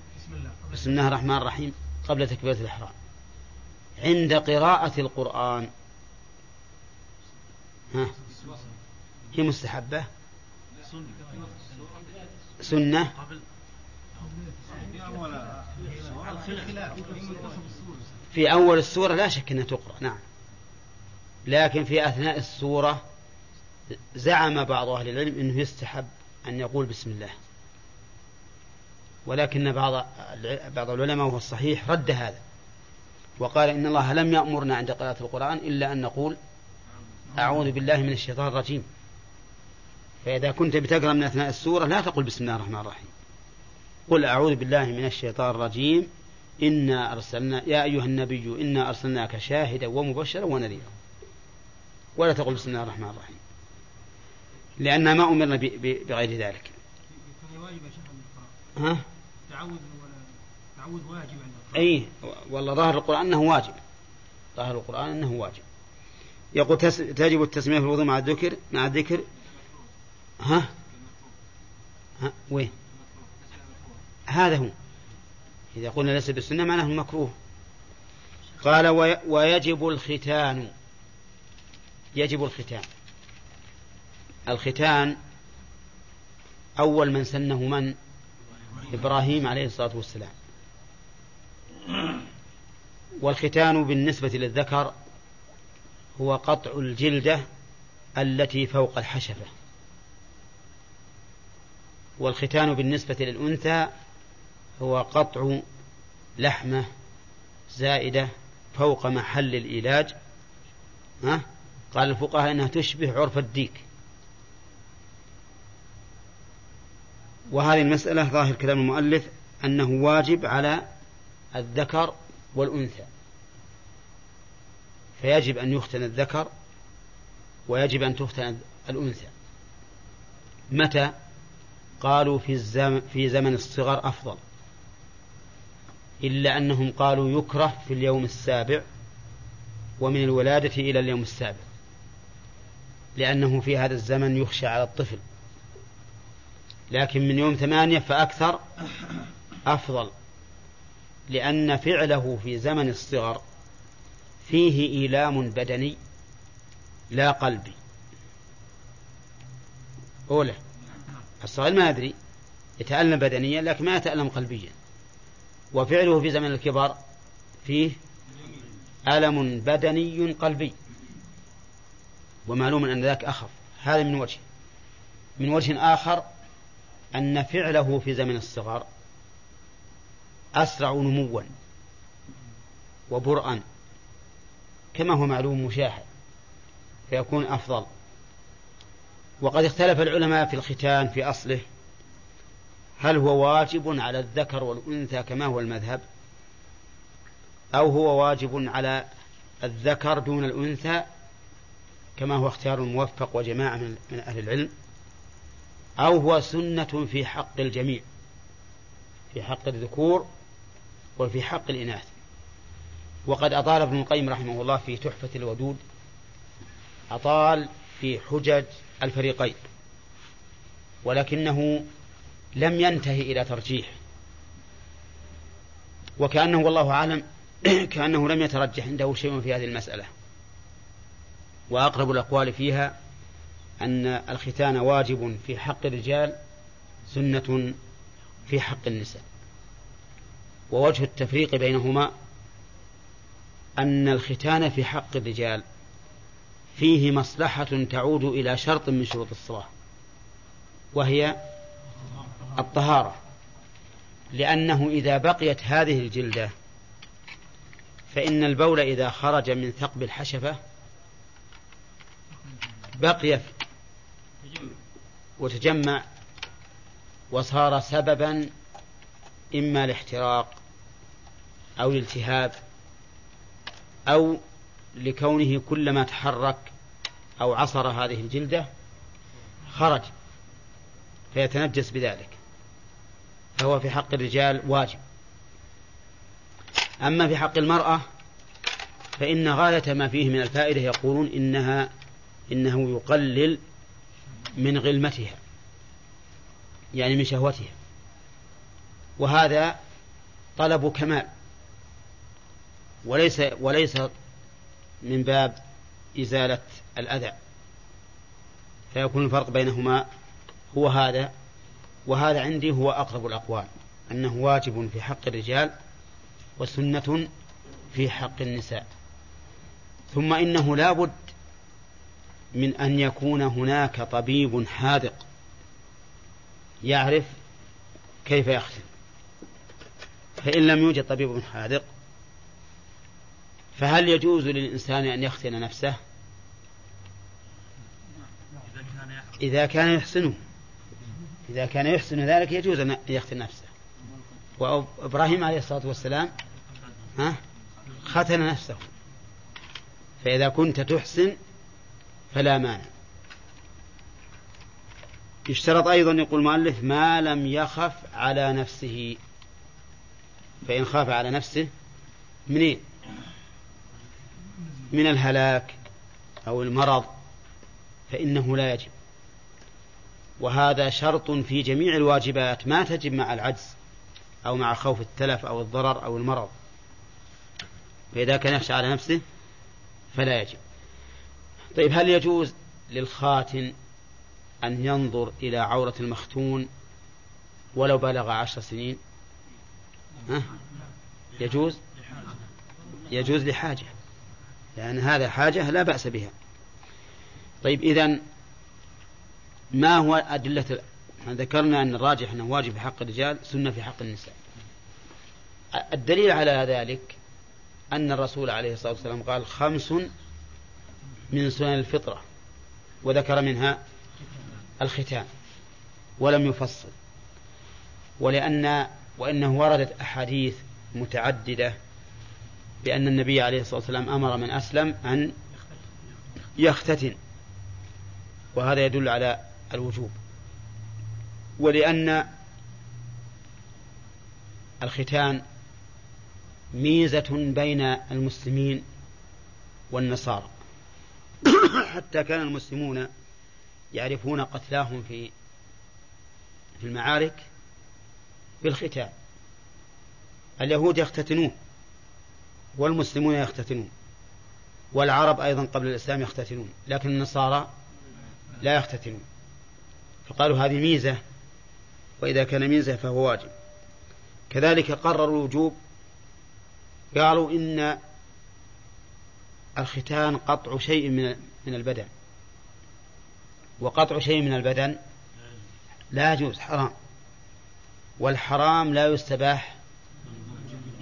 بسم الله الرحمن الرحيم قبل تكبيرة الإحرام. عند قراءة القرآن. ها؟ هي مستحبة؟ سنة. في أول السورة لا شك أنها تقرأ نعم. لكن في أثناء السورة زعم بعض أهل العلم أنه يستحب أن يقول بسم الله. ولكن بعض بعض العلماء وهو الصحيح رد هذا وقال إن الله لم يأمرنا عند قراءة القرآن إلا أن نقول أعوذ بالله من الشيطان الرجيم. فإذا كنت بتقرأ من أثناء السورة لا تقول بسم الله الرحمن الرحيم. قل أعوذ بالله من الشيطان الرجيم. إنا أرسلنا يا أيها النبي إنا أرسلناك شاهدا ومبشرا ونذيرا. ولا تقل بسم الله الرحمن الرحيم. لأن ما أمرنا بغير ذلك. ها؟ تعود تعود واجب أي والله ظاهر القرآن أنه واجب. ظاهر القرآن أنه واجب. يقول تجب التسمية في الوضوء مع الذكر مع الذكر. ها؟ ها وين؟ هذا هو. إذا قلنا ليس بالسنة معناه المكروه. قال ويجب الختان. يجب الختان. الختان أول من سنه من إبراهيم عليه الصلاة والسلام. والختان بالنسبة للذكر هو قطع الجلدة التي فوق الحشفة. والختان بالنسبة للأنثى هو قطع لحمة زائدة فوق محل العلاج. ها؟ قال الفقهاء إنها تشبه عرف الديك. وهذه المسألة ظاهر كلام المؤلف أنه واجب على الذكر والأنثى. فيجب أن يختن الذكر ويجب أن تختن الأنثى. متى؟ قالوا في, الزمن في زمن الصغر أفضل. إلا أنهم قالوا يكره في اليوم السابع ومن الولادة إلى اليوم السابع. لأنه في هذا الزمن يخشى على الطفل. لكن من يوم ثمانية فأكثر أفضل لأن فعله في زمن الصغر فيه إيلام بدني لا قلبي. أولى الصغير ما يدري يتألم بدنيا لكن ما يتألم قلبيا. وفعله في زمن الكبر فيه ألم بدني قلبي. ومعلوم أن ذاك أخف. هذا من وجه. من وجه آخر أن فعله في زمن الصغر أسرع نموا وبرءا كما هو معلوم مشاهد فيكون أفضل. وقد اختلف العلماء في الختان في أصله هل هو واجب على الذكر والأنثى كما هو المذهب أو هو واجب على الذكر دون الأنثى كما هو اختيار الموفق وجماعة من أهل العلم. أو هو سنة في حق الجميع في حق الذكور وفي حق الإناث. وقد أطال ابن القيم رحمه الله في تحفة الودود أطال في حجج الفريقين ولكنه لم ينتهي إلى ترجيح وكأنه والله أعلم كأنه لم يترجح عنده شيء في هذه المسألة. وأقرب الأقوال فيها أن الختان واجب في حق الرجال سنة في حق النساء. ووجه التفريق بينهما أن الختان في حق الرجال فيه مصلحة تعود إلى شرط من شروط الصلاة وهي الطهارة. لأنه إذا بقيت هذه الجلدة فإن البول إذا خرج من ثقب الحشفة بقي وتجمع وصار سببا إما الاحتراق أو الالتهاب أو لكونه كلما تحرك أو عصر هذه الجلدة خرج فيتنجس بذلك. فهو في حق الرجال واجب. أما في حق المرأة فإن غاية ما فيه من الفائدة يقولون إنها إنه يقلل من غلمتها يعني من شهوتها. وهذا طلب كمال. وليس وليس من باب إزالة الأذى. فيكون الفرق بينهما هو هذا وهذا عندي هو أقرب الأقوال أنه واجب في حق الرجال وسنة في حق النساء. ثم إنه لا بد من أن يكون هناك طبيب حاذق يعرف كيف يختم. فإن لم يوجد طبيب حاذق فهل يجوز للإنسان أن يختن نفسه؟ إذا كان يحسنه إذا كان يحسن ذلك يجوز أن يختن نفسه. وإبراهيم عليه الصلاة والسلام ها ختن نفسه. فإذا كنت تحسن فلا مانع. يشترط أيضا يقول المؤلف ما لم يخف على نفسه. فإن خاف على نفسه منين؟ من الهلاك أو المرض فإنه لا يجب. وهذا شرط في جميع الواجبات ما تجب مع العجز أو مع خوف التلف أو الضرر أو المرض. فإذا كان يخشى على نفسه فلا يجب. طيب هل يجوز للخاتن أن ينظر إلى عورة المختون ولو بلغ عشر سنين؟ ها؟ يجوز؟ يجوز لحاجة لأن هذا حاجة لا بأس بها. طيب إذا ما هو أدلة؟ ذكرنا أن الراجح أنه واجب في حق الرجال سنة في حق النساء. الدليل على ذلك أن الرسول عليه الصلاة والسلام قال خمس من سنن الفطرة وذكر منها الختان ولم يفصل. ولأن وإنه وردت أحاديث متعددة بأن النبي عليه الصلاة والسلام أمر من أسلم أن يختتن وهذا يدل على الوجوب. ولأن الختان ميزة بين المسلمين والنصارى. حتى كان المسلمون يعرفون قتلاهم في في المعارك بالختان اليهود يختتنون والمسلمون يختتنون والعرب أيضا قبل الإسلام يختتنون لكن النصارى لا يختتنون. فقالوا هذه ميزة وإذا كان ميزة فهو واجب. كذلك قرروا الوجوب قالوا إن الختان قطع شيء من من البدن. وقطع شيء من البدن لا يجوز حرام. والحرام لا يستباح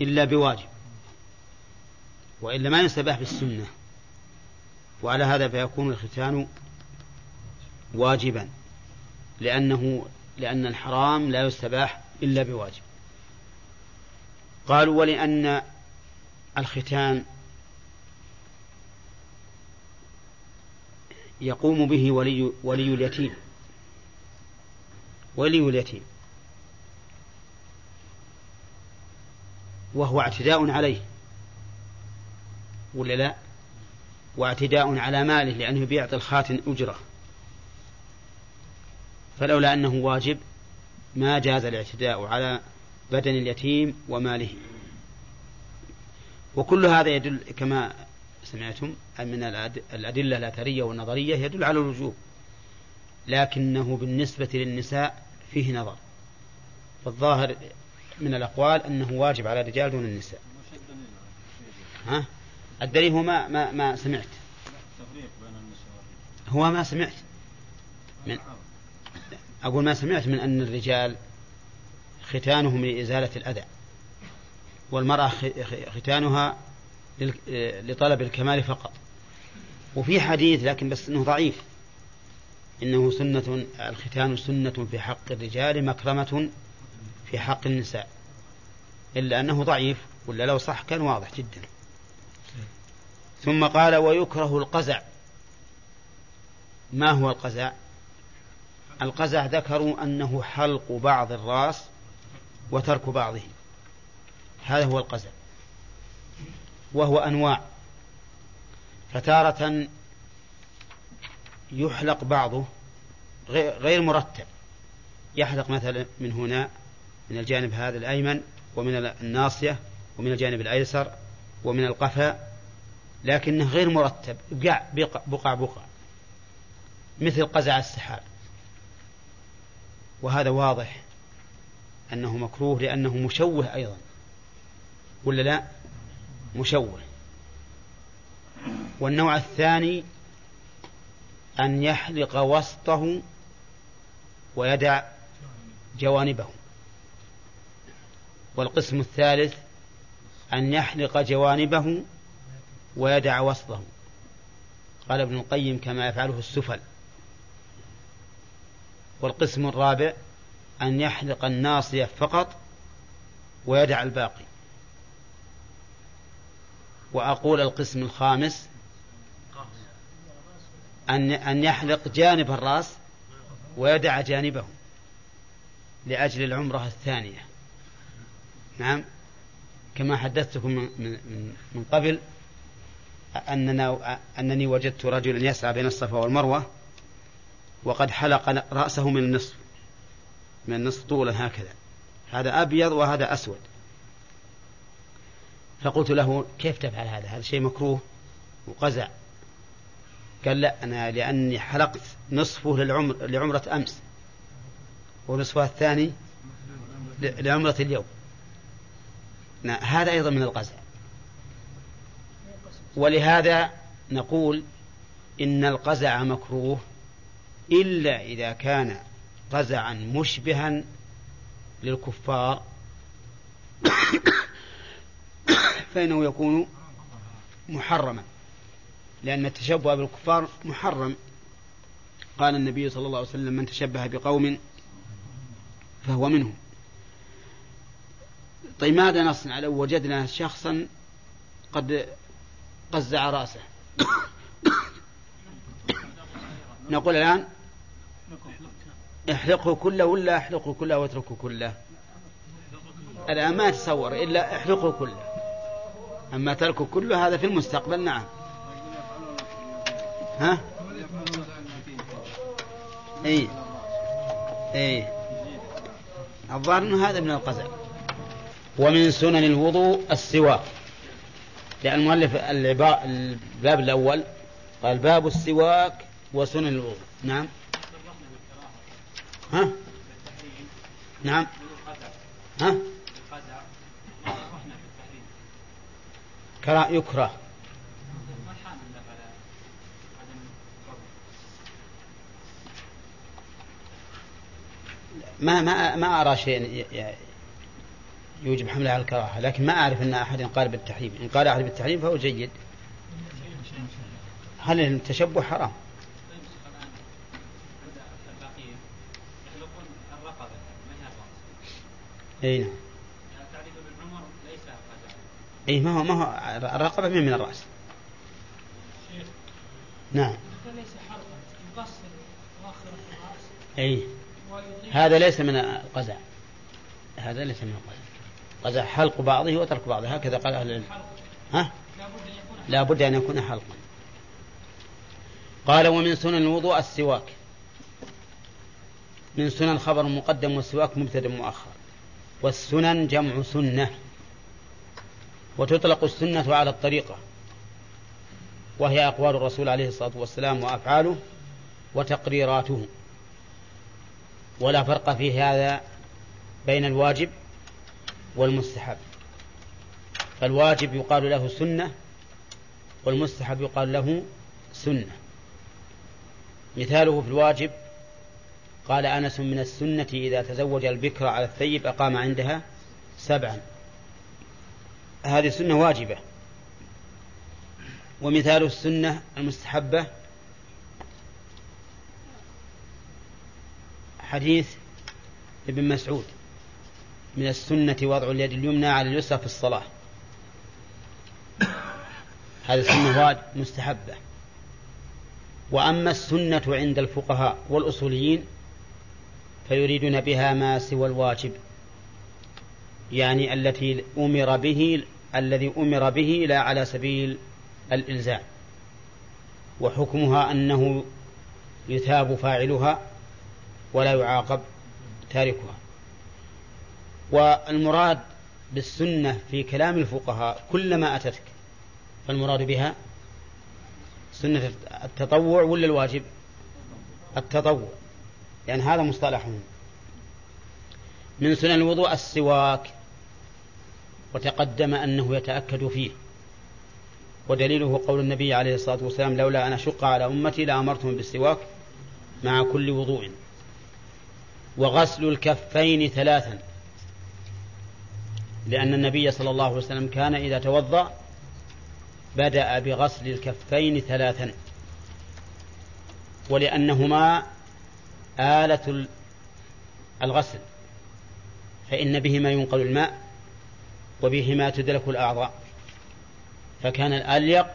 إلا بواجب وإلا ما يستباح بالسنة. وعلى هذا فيكون الختان واجبا لأنه لأن الحرام لا يستباح إلا بواجب. قالوا ولأن الختان يقوم به ولي, ولي اليتيم. ولي اليتيم. وهو اعتداء عليه. ولا لا؟ واعتداء على ماله لأنه بيعطي الخاتن أجرة. فلولا أنه واجب ما جاز الاعتداء على بدن اليتيم وماله. وكل هذا يدل كما سمعتم من الأدلة الأثرية والنظرية يدل على الوجوب لكنه بالنسبة للنساء فيه نظر فالظاهر من الأقوال أنه واجب على الرجال دون النساء. ها؟ الدليل هو ما, ما, ما سمعت. هو ما سمعت. من أقول ما سمعت من أن الرجال ختانهم لإزالة الأذى والمرأة ختانها لطلب الكمال فقط. وفي حديث لكن بس إنه ضعيف. إنه سنة الختان سنة في حق الرجال مكرمة في حق النساء. إلا أنه ضعيف ولا لو صح كان واضح جدا. ثم قال ويكره القزع. ما هو القزع؟ القزع ذكروا أنه حلق بعض الرأس وترك بعضه هذا هو القزع. وهو أنواع. فتارة يحلق بعضه غير مرتب. يحلق مثلا من هنا من الجانب هذا الأيمن ومن الناصية ومن الجانب الأيسر ومن القفا لكنه غير مرتب. بقع بقع بقع. مثل قزع السحاب. وهذا واضح أنه مكروه لأنه مشوه أيضا. ولا لا؟ مشوه. والنوع الثاني أن يحلق وسطه ويدع جوانبه. والقسم الثالث أن يحلق جوانبه ويدع وسطه. قال ابن القيم كما يفعله السفل. والقسم الرابع أن يحلق الناصية فقط ويدع الباقي. وأقول القسم الخامس أن أن يحلق جانب الرأس ويدع جانبه لأجل العمرة الثانية. نعم. كما حدثتكم من, من, من قبل أننا أنني وجدت رجلا يسعى بين الصفا والمروة وقد حلق رأسه من النصف من النصف طولا هكذا. هذا أبيض وهذا أسود. فقلت له كيف تفعل هذا؟ هذا شيء مكروه وقزع. قال لا أنا لأني حلقت نصفه للعمر لعمرة أمس. ونصفه الثاني لعمرة اليوم. هذا أيضا من القزع. ولهذا نقول إن القزع مكروه إلا إذا كان قزعا مشبها للكفار. فإنه يكون محرما. لأن التشبه بالكفار محرم. قال النبي صلى الله عليه وسلم من تشبه بقوم فهو منهم. طيب ماذا نصنع لو وجدنا شخصا قد قزع رأسه؟ نقول الآن احلقه كله ولا احلقه كله واتركه كله؟ الآن ما تصور إلا احلقه كله. أما تركه كله هذا في المستقبل نعم. ها؟ إي إي. الظاهر إنه هذا من القزع ومن سنن الوضوء السواك لأن المؤلف الباب الأول قال باب السواك وسنن الوضوء. نعم. ها؟ نعم. ها؟ كرا يكره. ما ما ما أرى شيء يوجب حمله على الكراهة لكن ما أعرف أن أحد قال بالتحريم. إن قال أحد بالتحريم فهو جيد. هل التشبه حرام؟ اي نعم. اي ما هو ما هو الرقبة من من الرأس. نعم. ليس الرأس. اي هذا ليس من القزع. هذا ليس من القزع. قزع حلق بعضه وترك بعضه. هكذا قال أهل العلم. ها؟ لا بد أن يكون حلقا. قال ومن سنن الوضوء السواك. من سنن خبر مقدم والسواك مبتدا مؤخر. والسنن جمع سنة. وتطلق السنة على الطريقة. وهي أقوال الرسول عليه الصلاة والسلام وأفعاله وتقريراته. ولا فرق في هذا بين الواجب والمستحب. فالواجب يقال له سنة والمستحب يقال له سنة. مثاله في الواجب قال أنس من السنة إذا تزوج البكر على الثيب أقام عندها سبعا. هذه سنة واجبة. ومثال السنة المستحبة حديث ابن مسعود. من السنة وضع اليد اليمنى على اليسرى في الصلاة. هذه سنة مستحبة. وأما السنة عند الفقهاء والأصوليين فيريدون بها ما سوى الواجب. يعني التي أمر به الذي أمر به لا على سبيل الإلزام. وحكمها أنه يثاب فاعلها ولا يعاقب تاركها. والمراد بالسنة في كلام الفقهاء كلما أتتك. فالمراد بها سنة التطوع ولا الواجب؟ التطوع. يعني هذا مصطلحهم. من سنن الوضوء السواك. وتقدم أنه يتأكد فيه. ودليله قول النبي عليه الصلاة والسلام لولا أن أشق على أمتي لأمرتهم بالسواك مع كل وضوء. وغسل الكفين ثلاثا لأن النبي صلى الله عليه وسلم كان إذا توضأ بدأ بغسل الكفين ثلاثا. ولأنهما آلة الغسل فإن بهما ينقل الماء وبهما تدلك الأعضاء. فكان الأليق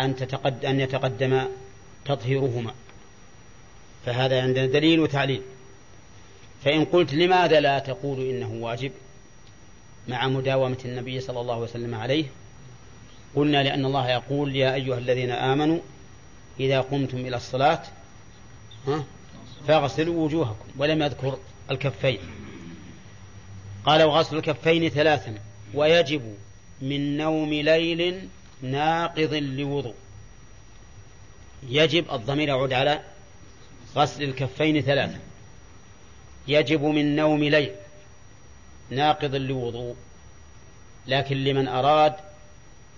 أن, تتقد أن يتقدم تطهيرهما. فهذا عندنا دليل وتعليل. فإن قلت لماذا لا تقول إنه واجب؟ مع مداومة النبي صلى الله عليه وسلم عليه قلنا لأن الله يقول يا أيها الذين آمنوا إذا قمتم إلى الصلاة فاغسلوا وجوهكم ولم يذكر الكفين. قال وغسل الكفين ثلاثا ويجب من نوم ليل ناقض لوضوء. يجب الضمير يعود على غسل الكفين ثلاثا. يجب من نوم ليل ناقض لوضوء لكن لمن أراد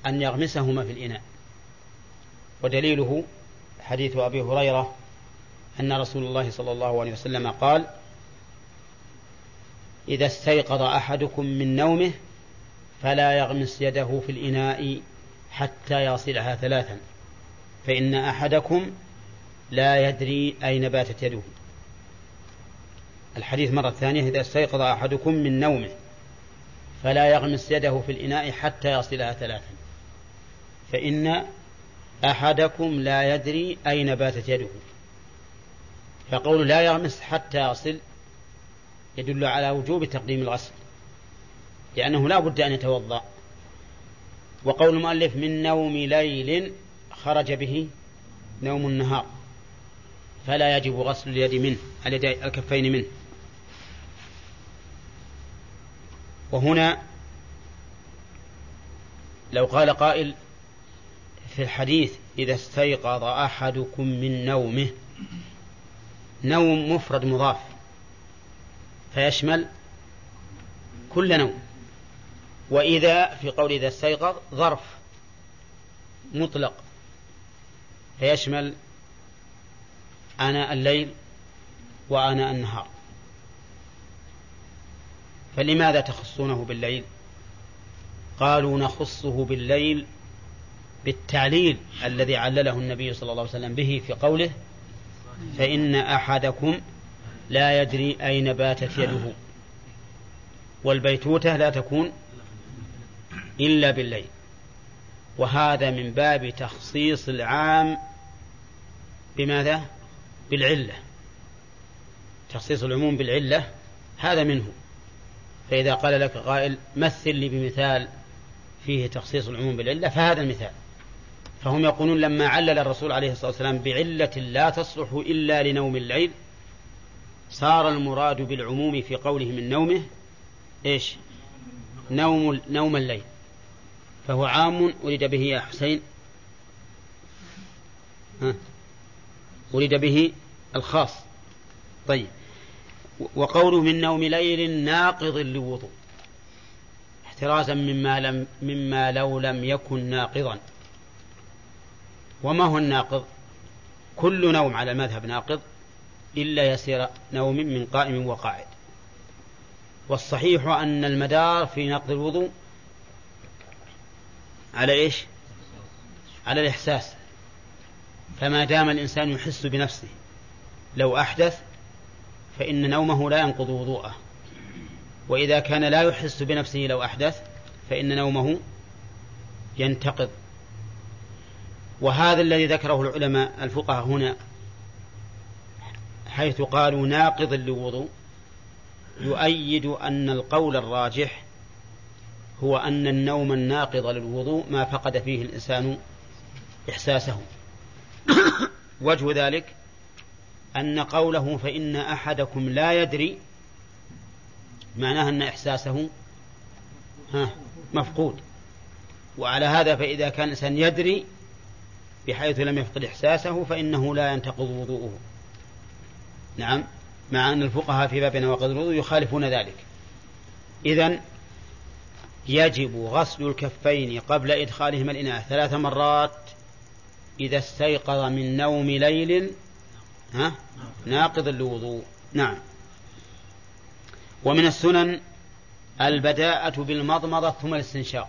أن يغمسهما في الإناء. ودليله حديث أبي هريرة أن رسول الله صلى الله عليه وسلم قال إذا استيقظ أحدكم من نومه فلا يغمس يده في الإناء حتى يصلها ثلاثا فإن أحدكم لا يدري أين باتت يده. الحديث مرة ثانية إذا استيقظ أحدكم من نومه فلا يغمس يده في الإناء حتى يصلها ثلاثا فإن أحدكم لا يدري أين باتت يده. فقول لا يغمس حتى يصل يدل على وجوب تقديم الغسل لأنه لا بد أن يتوضأ. وقول المؤلف من نوم ليل خرج به نوم النهار فلا يجب غسل اليد منه الكفين منه. وهنا لو قال قائل في الحديث إذا استيقظ أحدكم من نومه نوم مفرد مضاف. فيشمل كل نوم وإذا في قول إذا استيقظ ظرف مطلق فيشمل آناء الليل وآناء النهار. فلماذا تخصونه بالليل؟ قالوا نخصه بالليل بالتعليل الذي علله النبي صلى الله عليه وسلم به في قوله فإن أحدكم لا يدري أين باتت يده. والبيتوتة لا تكون إلا بالليل. وهذا من باب تخصيص العام بماذا؟ بالعلة. تخصيص العموم بالعلة هذا منه. فإذا قال لك قائل مثل لي بمثال فيه تخصيص العموم بالعلة فهذا المثال. فهم يقولون لما علل الرسول عليه الصلاة والسلام بعلة لا تصلح إلا لنوم الليل صار المراد بالعموم في قوله من نومه إيش؟ نوم نوم الليل. فهو عام أريد به يا حسين. ها؟ أريد به الخاص. طيب. وقوله من نوم ليل ناقض لوضوء احترازا مما لم مما لو لم يكن ناقضا. وما هو الناقض؟ كل نوم على المذهب ناقض إلا يسير نوم من قائم وقاعد. والصحيح أن المدار في نقض الوضوء على إيش؟ على الإحساس. فما دام الإنسان يحس بنفسه لو أحدث فإن نومه لا ينقض وضوءه. وإذا كان لا يحس بنفسه لو أحدث فإن نومه ينتقض. وهذا الذي ذكره العلماء الفقهاء هنا حيث قالوا ناقض للوضوء يؤيد أن القول الراجح هو أن النوم الناقض للوضوء ما فقد فيه الإنسان إحساسه. وجه ذلك أن قوله فإن أحدكم لا يدري معناه أن إحساسه مفقود. وعلى هذا فإذا كان الإنسان يدري بحيث لم يفقد إحساسه فإنه لا ينتقض وضوءه. نعم. مع أن الفقهاء في باب نواقض الوضوء يخالفون ذلك. إذا يجب غسل الكفين قبل إدخالهما الإناء ثلاث مرات إذا استيقظ من نوم ليل ها؟ ناقض الوضوء. نعم. ومن السنن البداءة بالمضمضة ثم الاستنشاق.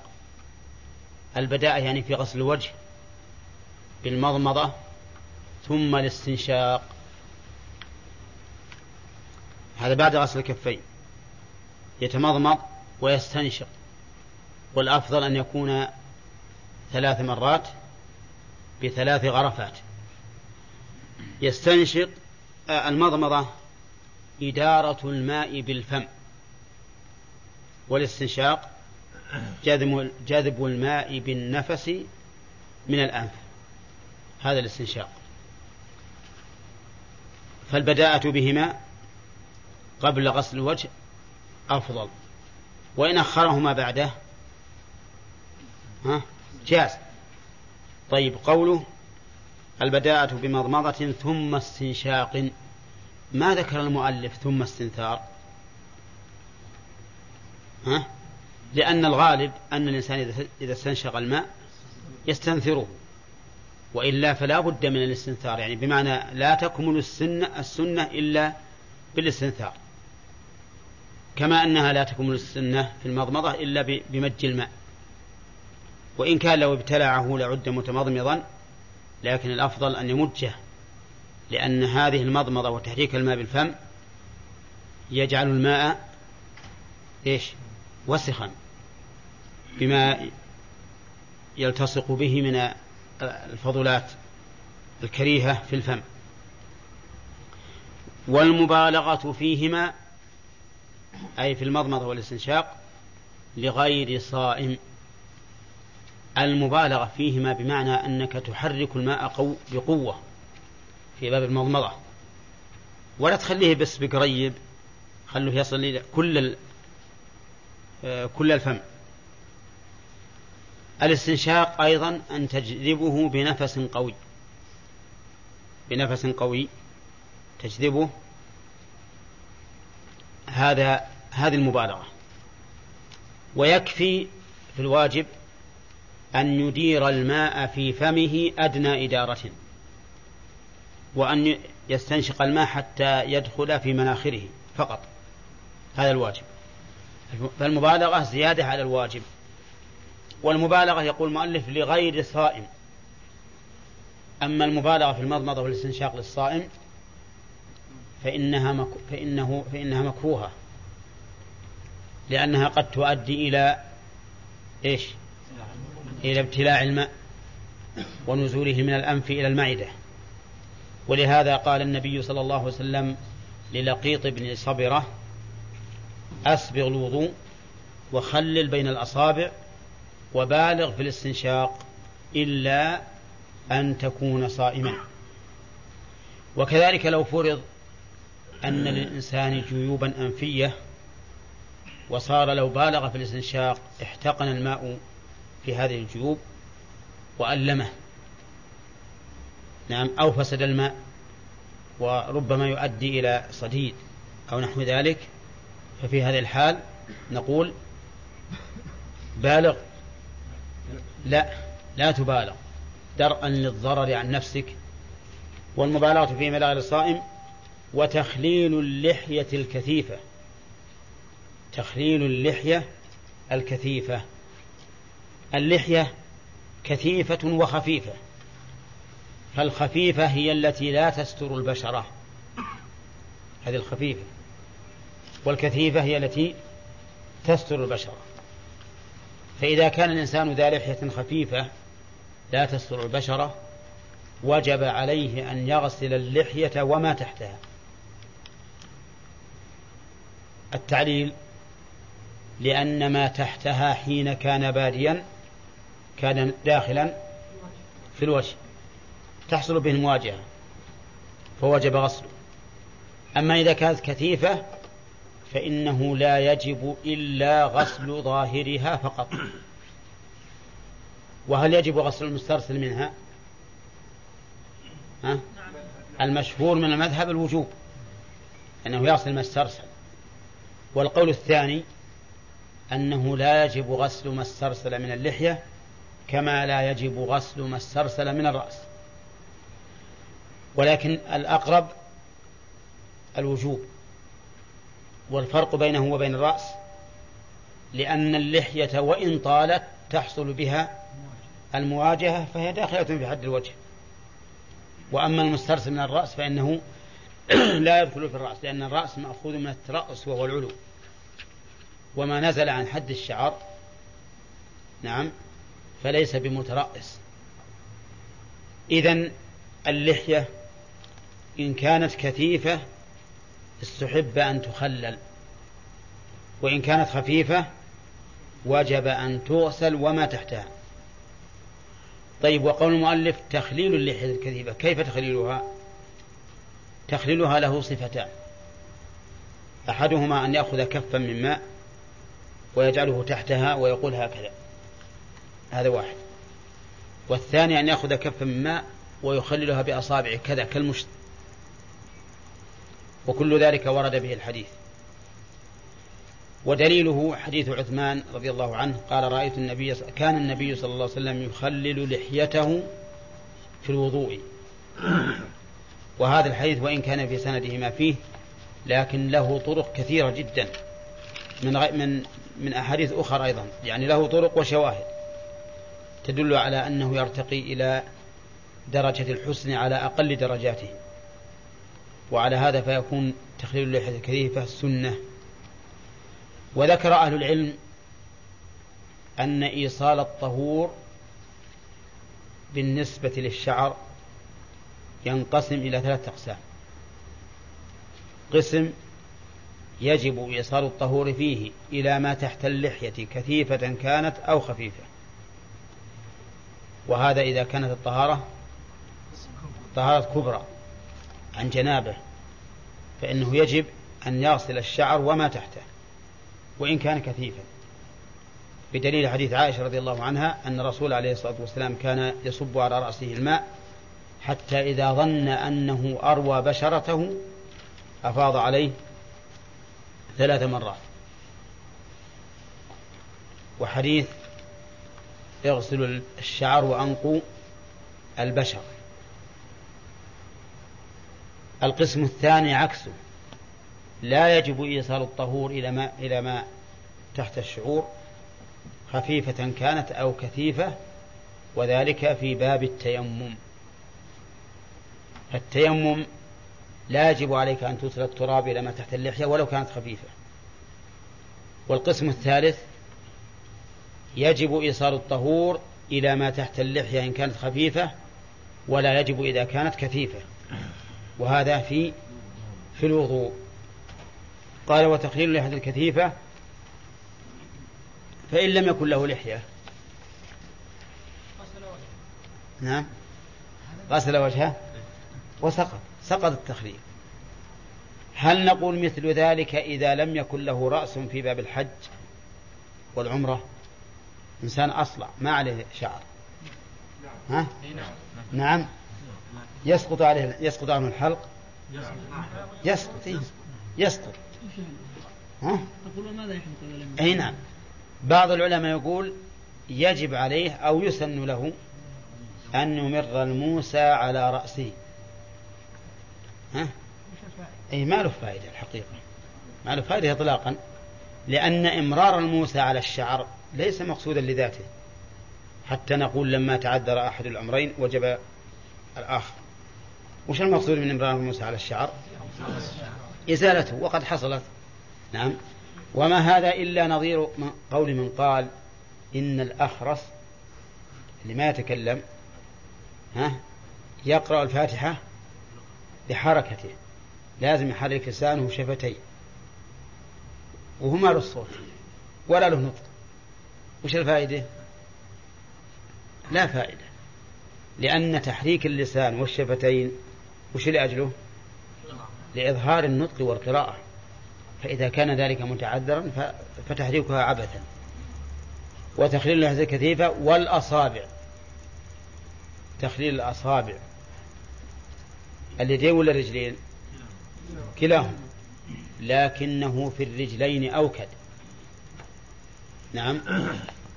البداءة يعني في غسل الوجه بالمضمضة ثم الاستنشاق. هذا بعد غسل الكفين. يتمضمض ويستنشق. والأفضل أن يكون ثلاث مرات بثلاث غرفات. يستنشق آه، المضمضة إدارة الماء بالفم. والاستنشاق جذب جذب الماء بالنفس من الأنف. هذا الاستنشاق. فالبداءة بهما قبل غسل الوجه أفضل. وإن أخرهما بعده ها جاز. طيب قوله البداءة بمضمضة ثم استنشاق. ما ذكر المؤلف ثم استنثار؟ ها؟ لأن الغالب أن الإنسان إذا استنشق الماء يستنثره. وإلا فلا بد من الاستنثار. يعني بمعنى لا تكمل السنة, السنة إلا بالاستنثار. كما أنها لا تكمل السنة في المضمضة إلا بمج الماء. وإن كان لو ابتلعه لعد متمضمضا لكن الأفضل أن يمجه لأن هذه المضمضة وتحريك الماء بالفم يجعل الماء إيش؟ وسخا بما يلتصق به من الفضلات الكريهة في الفم. والمبالغة فيهما أي في المضمضة والاستنشاق لغير صائم. المبالغة فيهما بمعنى أنك تحرك الماء قو بقوة في باب المضمضة. ولا تخليه بس بقريب خلوه يصل إلى كل آه، كل الفم. الاستنشاق أيضا أن تجذبه بنفس قوي. بنفس قوي تجذبه هذا هذه المبالغة. ويكفي في الواجب أن يدير الماء في فمه أدنى إدارة وأن يستنشق الماء حتى يدخل في مناخره فقط. هذا الواجب. فالمبالغة زيادة على الواجب. والمبالغة يقول المؤلف لغير صائم. أما المبالغة في المضمضة والاستنشاق للصائم فإنها مك... فإنه فإنها مكروهة. لأنها قد تؤدي إلى إيش؟ إلى ابتلاع الماء ونزوله من الأنف إلى المعدة. ولهذا قال النبي صلى الله عليه وسلم للقيط بن صبرة أسبغ الوضوء وخلل بين الأصابع وبالغ في الاستنشاق إلا أن تكون صائما. وكذلك لو فرض أن للإنسان جيوبا أنفية وصار لو بالغ في الاستنشاق احتقن الماء في هذه الجيوب وألمه. نعم أو فسد الماء وربما يؤدي إلى صديد أو نحو ذلك. ففي هذه الحال نقول بالغ. لا لا تبالغ. درءا للضرر عن نفسك والمبالغة في ملاغ الصائم وتخليل اللحية الكثيفة. تخليل اللحية الكثيفة. اللحية كثيفة وخفيفة. فالخفيفة هي التي لا تستر البشرة هذه الخفيفة. والكثيفة هي التي تستر البشرة فإذا كان الإنسان ذا لحية خفيفة لا تستر البشرة وجب عليه أن يغسل اللحية وما تحتها. التعليل لأن ما تحتها حين كان باديا كان داخلا في الوجه تحصل به المواجهة فوجب غسله. أما إذا كانت كثيفة فإنه لا يجب إلا غسل ظاهرها فقط. وهل يجب غسل المسترسل منها؟ ها؟ المشهور من المذهب الوجوب أنه يغسل ما استرسل. والقول الثاني أنه لا يجب غسل ما استرسل من اللحية كما لا يجب غسل ما استرسل من الرأس. ولكن الأقرب الوجوب والفرق بينه وبين الرأس لأن اللحية وإن طالت تحصل بها المواجهة فهي داخلة في حد الوجه. وأما المسترسل من الرأس فإنه لا يدخل في الرأس لأن الرأس مأخوذ من الترأس وهو العلو. وما نزل عن حد الشعر نعم. فليس بمترأس. إذا اللحية إن كانت كثيفة استحب أن تخلل وإن كانت خفيفة وجب أن تغسل وما تحتها. طيب وقول المؤلف تخليل اللحية الكثيفة كيف تخليلها؟ تخليلها له صفتان. أحدهما أن يأخذ كفا من ماء ويجعله تحتها ويقول هكذا. هذا واحد. والثاني أن يأخذ كفا من ماء ويخللها بأصابعه كذا كالمشت وكل ذلك ورد به الحديث. ودليله حديث عثمان رضي الله عنه قال رأيت النبي كان النبي صلى الله عليه وسلم يخلل لحيته في الوضوء. وهذا الحديث وإن كان في سنده ما فيه لكن له طرق كثيرة جدا. من من من أحاديث أخرى أيضا يعني له طرق وشواهد. تدل على أنه يرتقي إلى درجة الحسن على أقل درجاته. وعلى هذا فيكون تخليل اللحية الكثيفة سنة وذكر أهل العلم أن إيصال الطهور بالنسبة للشعر ينقسم إلى ثلاثة أقسام. قسم يجب إيصال الطهور فيه إلى ما تحت اللحية كثيفة كانت أو خفيفة. وهذا إذا كانت الطهارة طهارة كبرى عن جنابه فإنه يجب أن يغسل الشعر وما تحته وإن كان كثيفا. بدليل حديث عائشة رضي الله عنها أن الرسول عليه الصلاة والسلام كان يصب على رأسه الماء حتى إذا ظن أنه أروى بشرته أفاض عليه ثلاث مرات. وحديث اغسلوا الشعر وأنقوا البشر. القسم الثاني عكسه. لا يجب إيصال الطهور إلى ما إلى ما تحت الشعور. خفيفة كانت أو كثيفة وذلك في باب التيمم. التيمم لا يجب عليك أن توصل التراب إلى ما تحت اللحية ولو كانت خفيفة. والقسم الثالث يجب إيصال الطهور إلى ما تحت اللحية إن كانت خفيفة ولا يجب إذا كانت كثيفة. وهذا في في الوضوء. قال وتقليل اللحية الكثيفة فإن لم يكن له لحية. نعم. غسل وجهه وسقط. سقط التخليل هل نقول مثل ذلك إذا لم يكن له رأس في باب الحج والعمرة؟ إنسان أصلع ما عليه شعر. ها؟ نعم. يسقط عليه يسقط عنه الحلق؟ يسقط إيه؟ يسقط. ها؟ أي نعم. بعض العلماء يقول يجب عليه أو يسن له أن يمر الموسى على رأسه. ها؟ أي ما له فائدة الحقيقة. ما له فائدة إطلاقا. لأن إمرار الموسى على الشعر ليس مقصودا لذاته. حتى نقول لما تعذر أحد الأمرين وجب الآخر. وش المقصود من إمرار الموسى على الشعر؟ إزالته وقد حصلت. نعم. وما هذا إلا نظير قول من قال إن الأخرس اللي ما يتكلم ها يقرأ الفاتحة بحركته. لازم يحرك لسانه وشفتيه وهو ما له الصوت. ولا له نطق. وش الفائدة؟ لا فائدة. لأن تحريك اللسان والشفتين وش لأجله لإظهار النطق والقراءة. فإذا كان ذلك متعذرا فتحريكها عبثا. وتخليل اللحظة كثيفة والأصابع. تخليل الأصابع. اليدين ولا الرجلين؟ كلاهما. لكنه في الرجلين أوكد. نعم.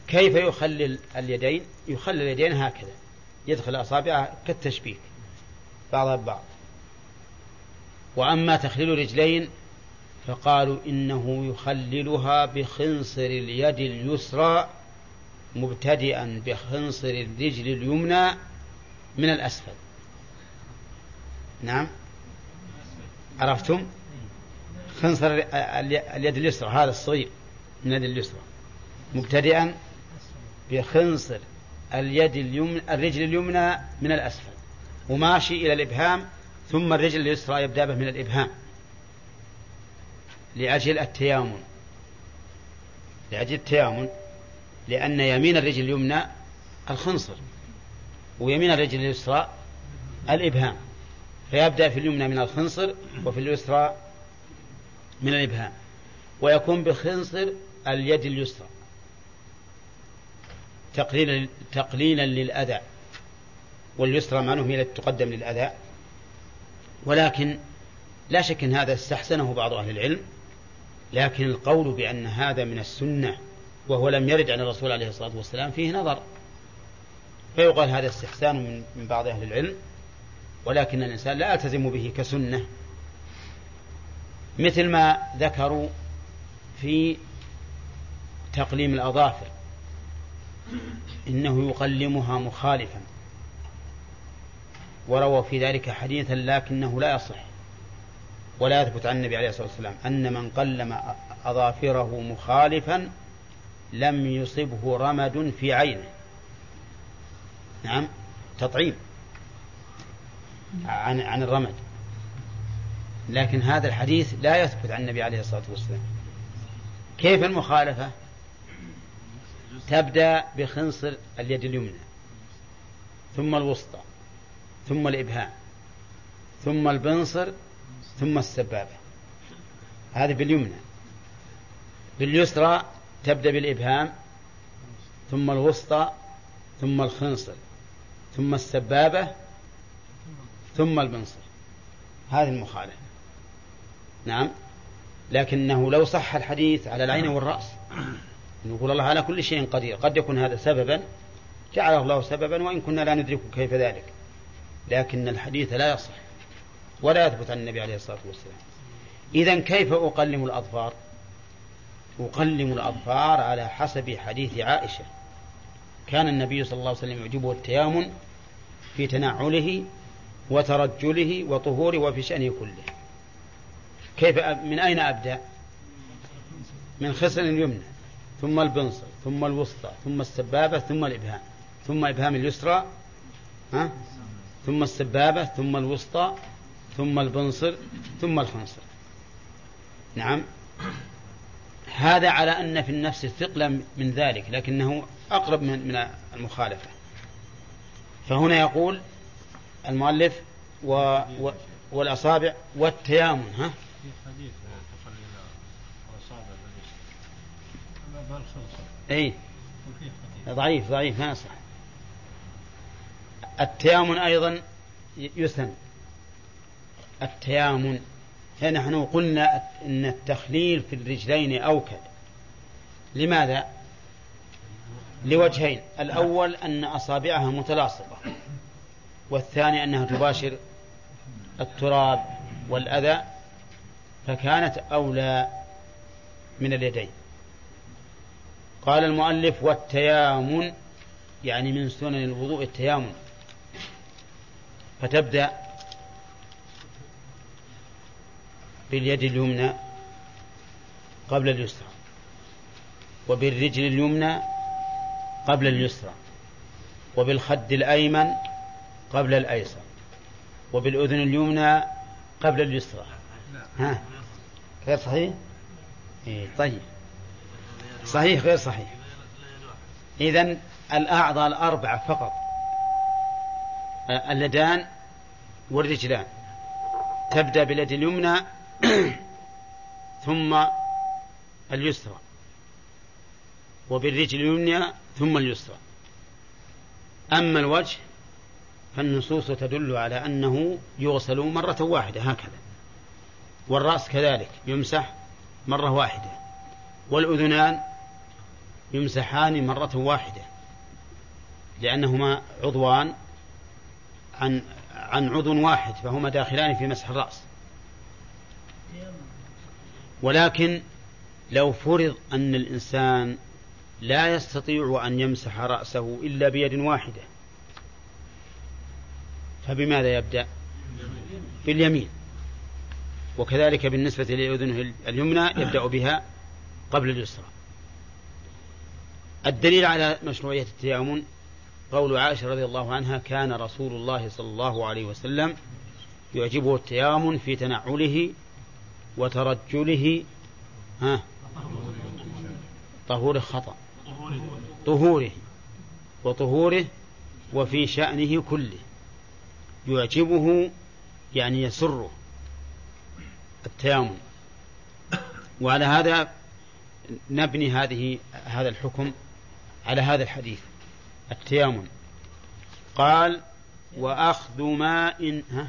كيف يخلل اليدين؟ يخلل اليدين هكذا. يدخل أصابعه كالتشبيك. بعضها ببعض وأما تخليل الرجلين فقالوا إنه يخللها بخنصر اليد اليسرى مبتدئا بخنصر الرجل اليمنى من الأسفل. نعم. عرفتم؟ خنصر اليد اليسرى هذا الصغير من اليد اليسرى. مبتدئا بخنصر اليد اليمنى الرجل اليمنى من الأسفل. وماشي إلى الإبهام ثم الرجل اليسرى يبدأ به من الإبهام. لأجل التيامن. لأجل التيامن. لأن يمين الرجل اليمنى الخنصر ويمين الرجل اليسرى الإبهام. فيبدأ في اليمنى من الخنصر وفي اليسرى من الإبهام ويكون بخنصر اليد اليسرى. تقليلا تقليلا للأذى واليسرى معناه هي التي تقدم للأذى. ولكن لا شك أن هذا استحسنه بعض أهل العلم لكن القول بأن هذا من السنة وهو لم يرد عن الرسول عليه الصلاة والسلام فيه نظر. فيقال هذا استحسان من بعض أهل العلم. ولكن الإنسان لا يلتزم به كسنة مثل ما ذكروا في تقليم الأظافر إنه يقلمها مخالفا. وروى في ذلك حديثا لكنه لا يصح ولا يثبت عن النبي عليه الصلاة والسلام أن من قلم أظافره مخالفا لم يصبه رمد في عينه. نعم تطعيم. عن عن الرمد. لكن هذا الحديث لا يثبت عن النبي عليه الصلاة والسلام. كيف المخالفة؟ تبدأ بخنصر اليد اليمنى ثم الوسطى ثم الإبهام ثم البنصر ثم السبابة. هذه باليمنى. باليسرى تبدأ بالإبهام ثم الوسطى ثم الخنصر ثم السبابة ثم البنصر هذه المخالفة. نعم. لكنه لو صح الحديث على العين والرأس نقول الله على كل شيء قدير قد يكون هذا سببا جعله الله سببا وإن كنا لا ندرك كيف ذلك. لكن الحديث لا يصح ولا يثبت عن النبي عليه الصلاة والسلام. إذا كيف أقلم الأظفار؟ أقلم الأظفار على حسب حديث عائشة. كان النبي صلى الله عليه وسلم يعجبه التيامن في تنعله وترجله وطهوره وفي شأنه كله. كيف من أين أبدأ؟ من خصر اليمنى ثم البنصر ثم الوسطى ثم السبابة ثم الإبهام ثم إبهام اليسرى ها؟ ثم السبابة ثم الوسطى ثم البنصر ثم الخنصر. نعم. هذا على أن في النفس ثقلا من ذلك لكنه أقرب من المخالفة. فهنا يقول المؤلف و و والأصابع والتيامن ها؟ في حديث تخلي الأصابع بالخنصر أي ضعيف ضعيف ما يصح. التيامن أيضا يسن. التيامن فنحن قلنا إن التخليل في الرجلين أوكد. لماذا؟ لوجهين. الأول أن أصابعها متلاصقة. والثاني أنها تباشر التراب والأذى فكانت أولى من اليدين. قال المؤلف والتيامن يعني من سنن الوضوء التيامن. فتبدأ باليد اليمنى قبل اليسرى وبالرجل اليمنى قبل اليسرى وبالخد الأيمن قبل الأيسر وبالأذن اليمنى قبل اليسرى. ها؟ غير صحيح؟ إيه طيب. صحيح غير صحيح. إذا الأعضاء الأربعة فقط. اليدان والرجلان. تبدأ باليد اليمنى ثم اليسرى. وبالرجل اليمنى ثم اليسرى. أما الوجه فالنصوص تدل على أنه يغسل مرة واحدة هكذا. والرأس كذلك يمسح مرة واحدة. والأذنان يمسحان مرة واحدة. لأنهما عضوان عن عن عضو واحد فهما داخلان في مسح الرأس. ولكن لو فرض أن الإنسان لا يستطيع أن يمسح رأسه إلا بيد واحدة فبماذا يبدأ؟ باليمين. وكذلك بالنسبة لأذنه اليمنى يبدأ بها قبل اليسرى. الدليل على مشروعية التيامن قول عائشة رضي الله عنها كان رسول الله صلى الله عليه وسلم يعجبه التيامن في تنعله وترجله ها طهور خطأ طهوره وطهوره وفي شأنه كله. يعجبه يعني يسره التيامن وعلى هذا نبني هذه هذا الحكم على هذا الحديث التيامن قال وأخذ ماء ها؟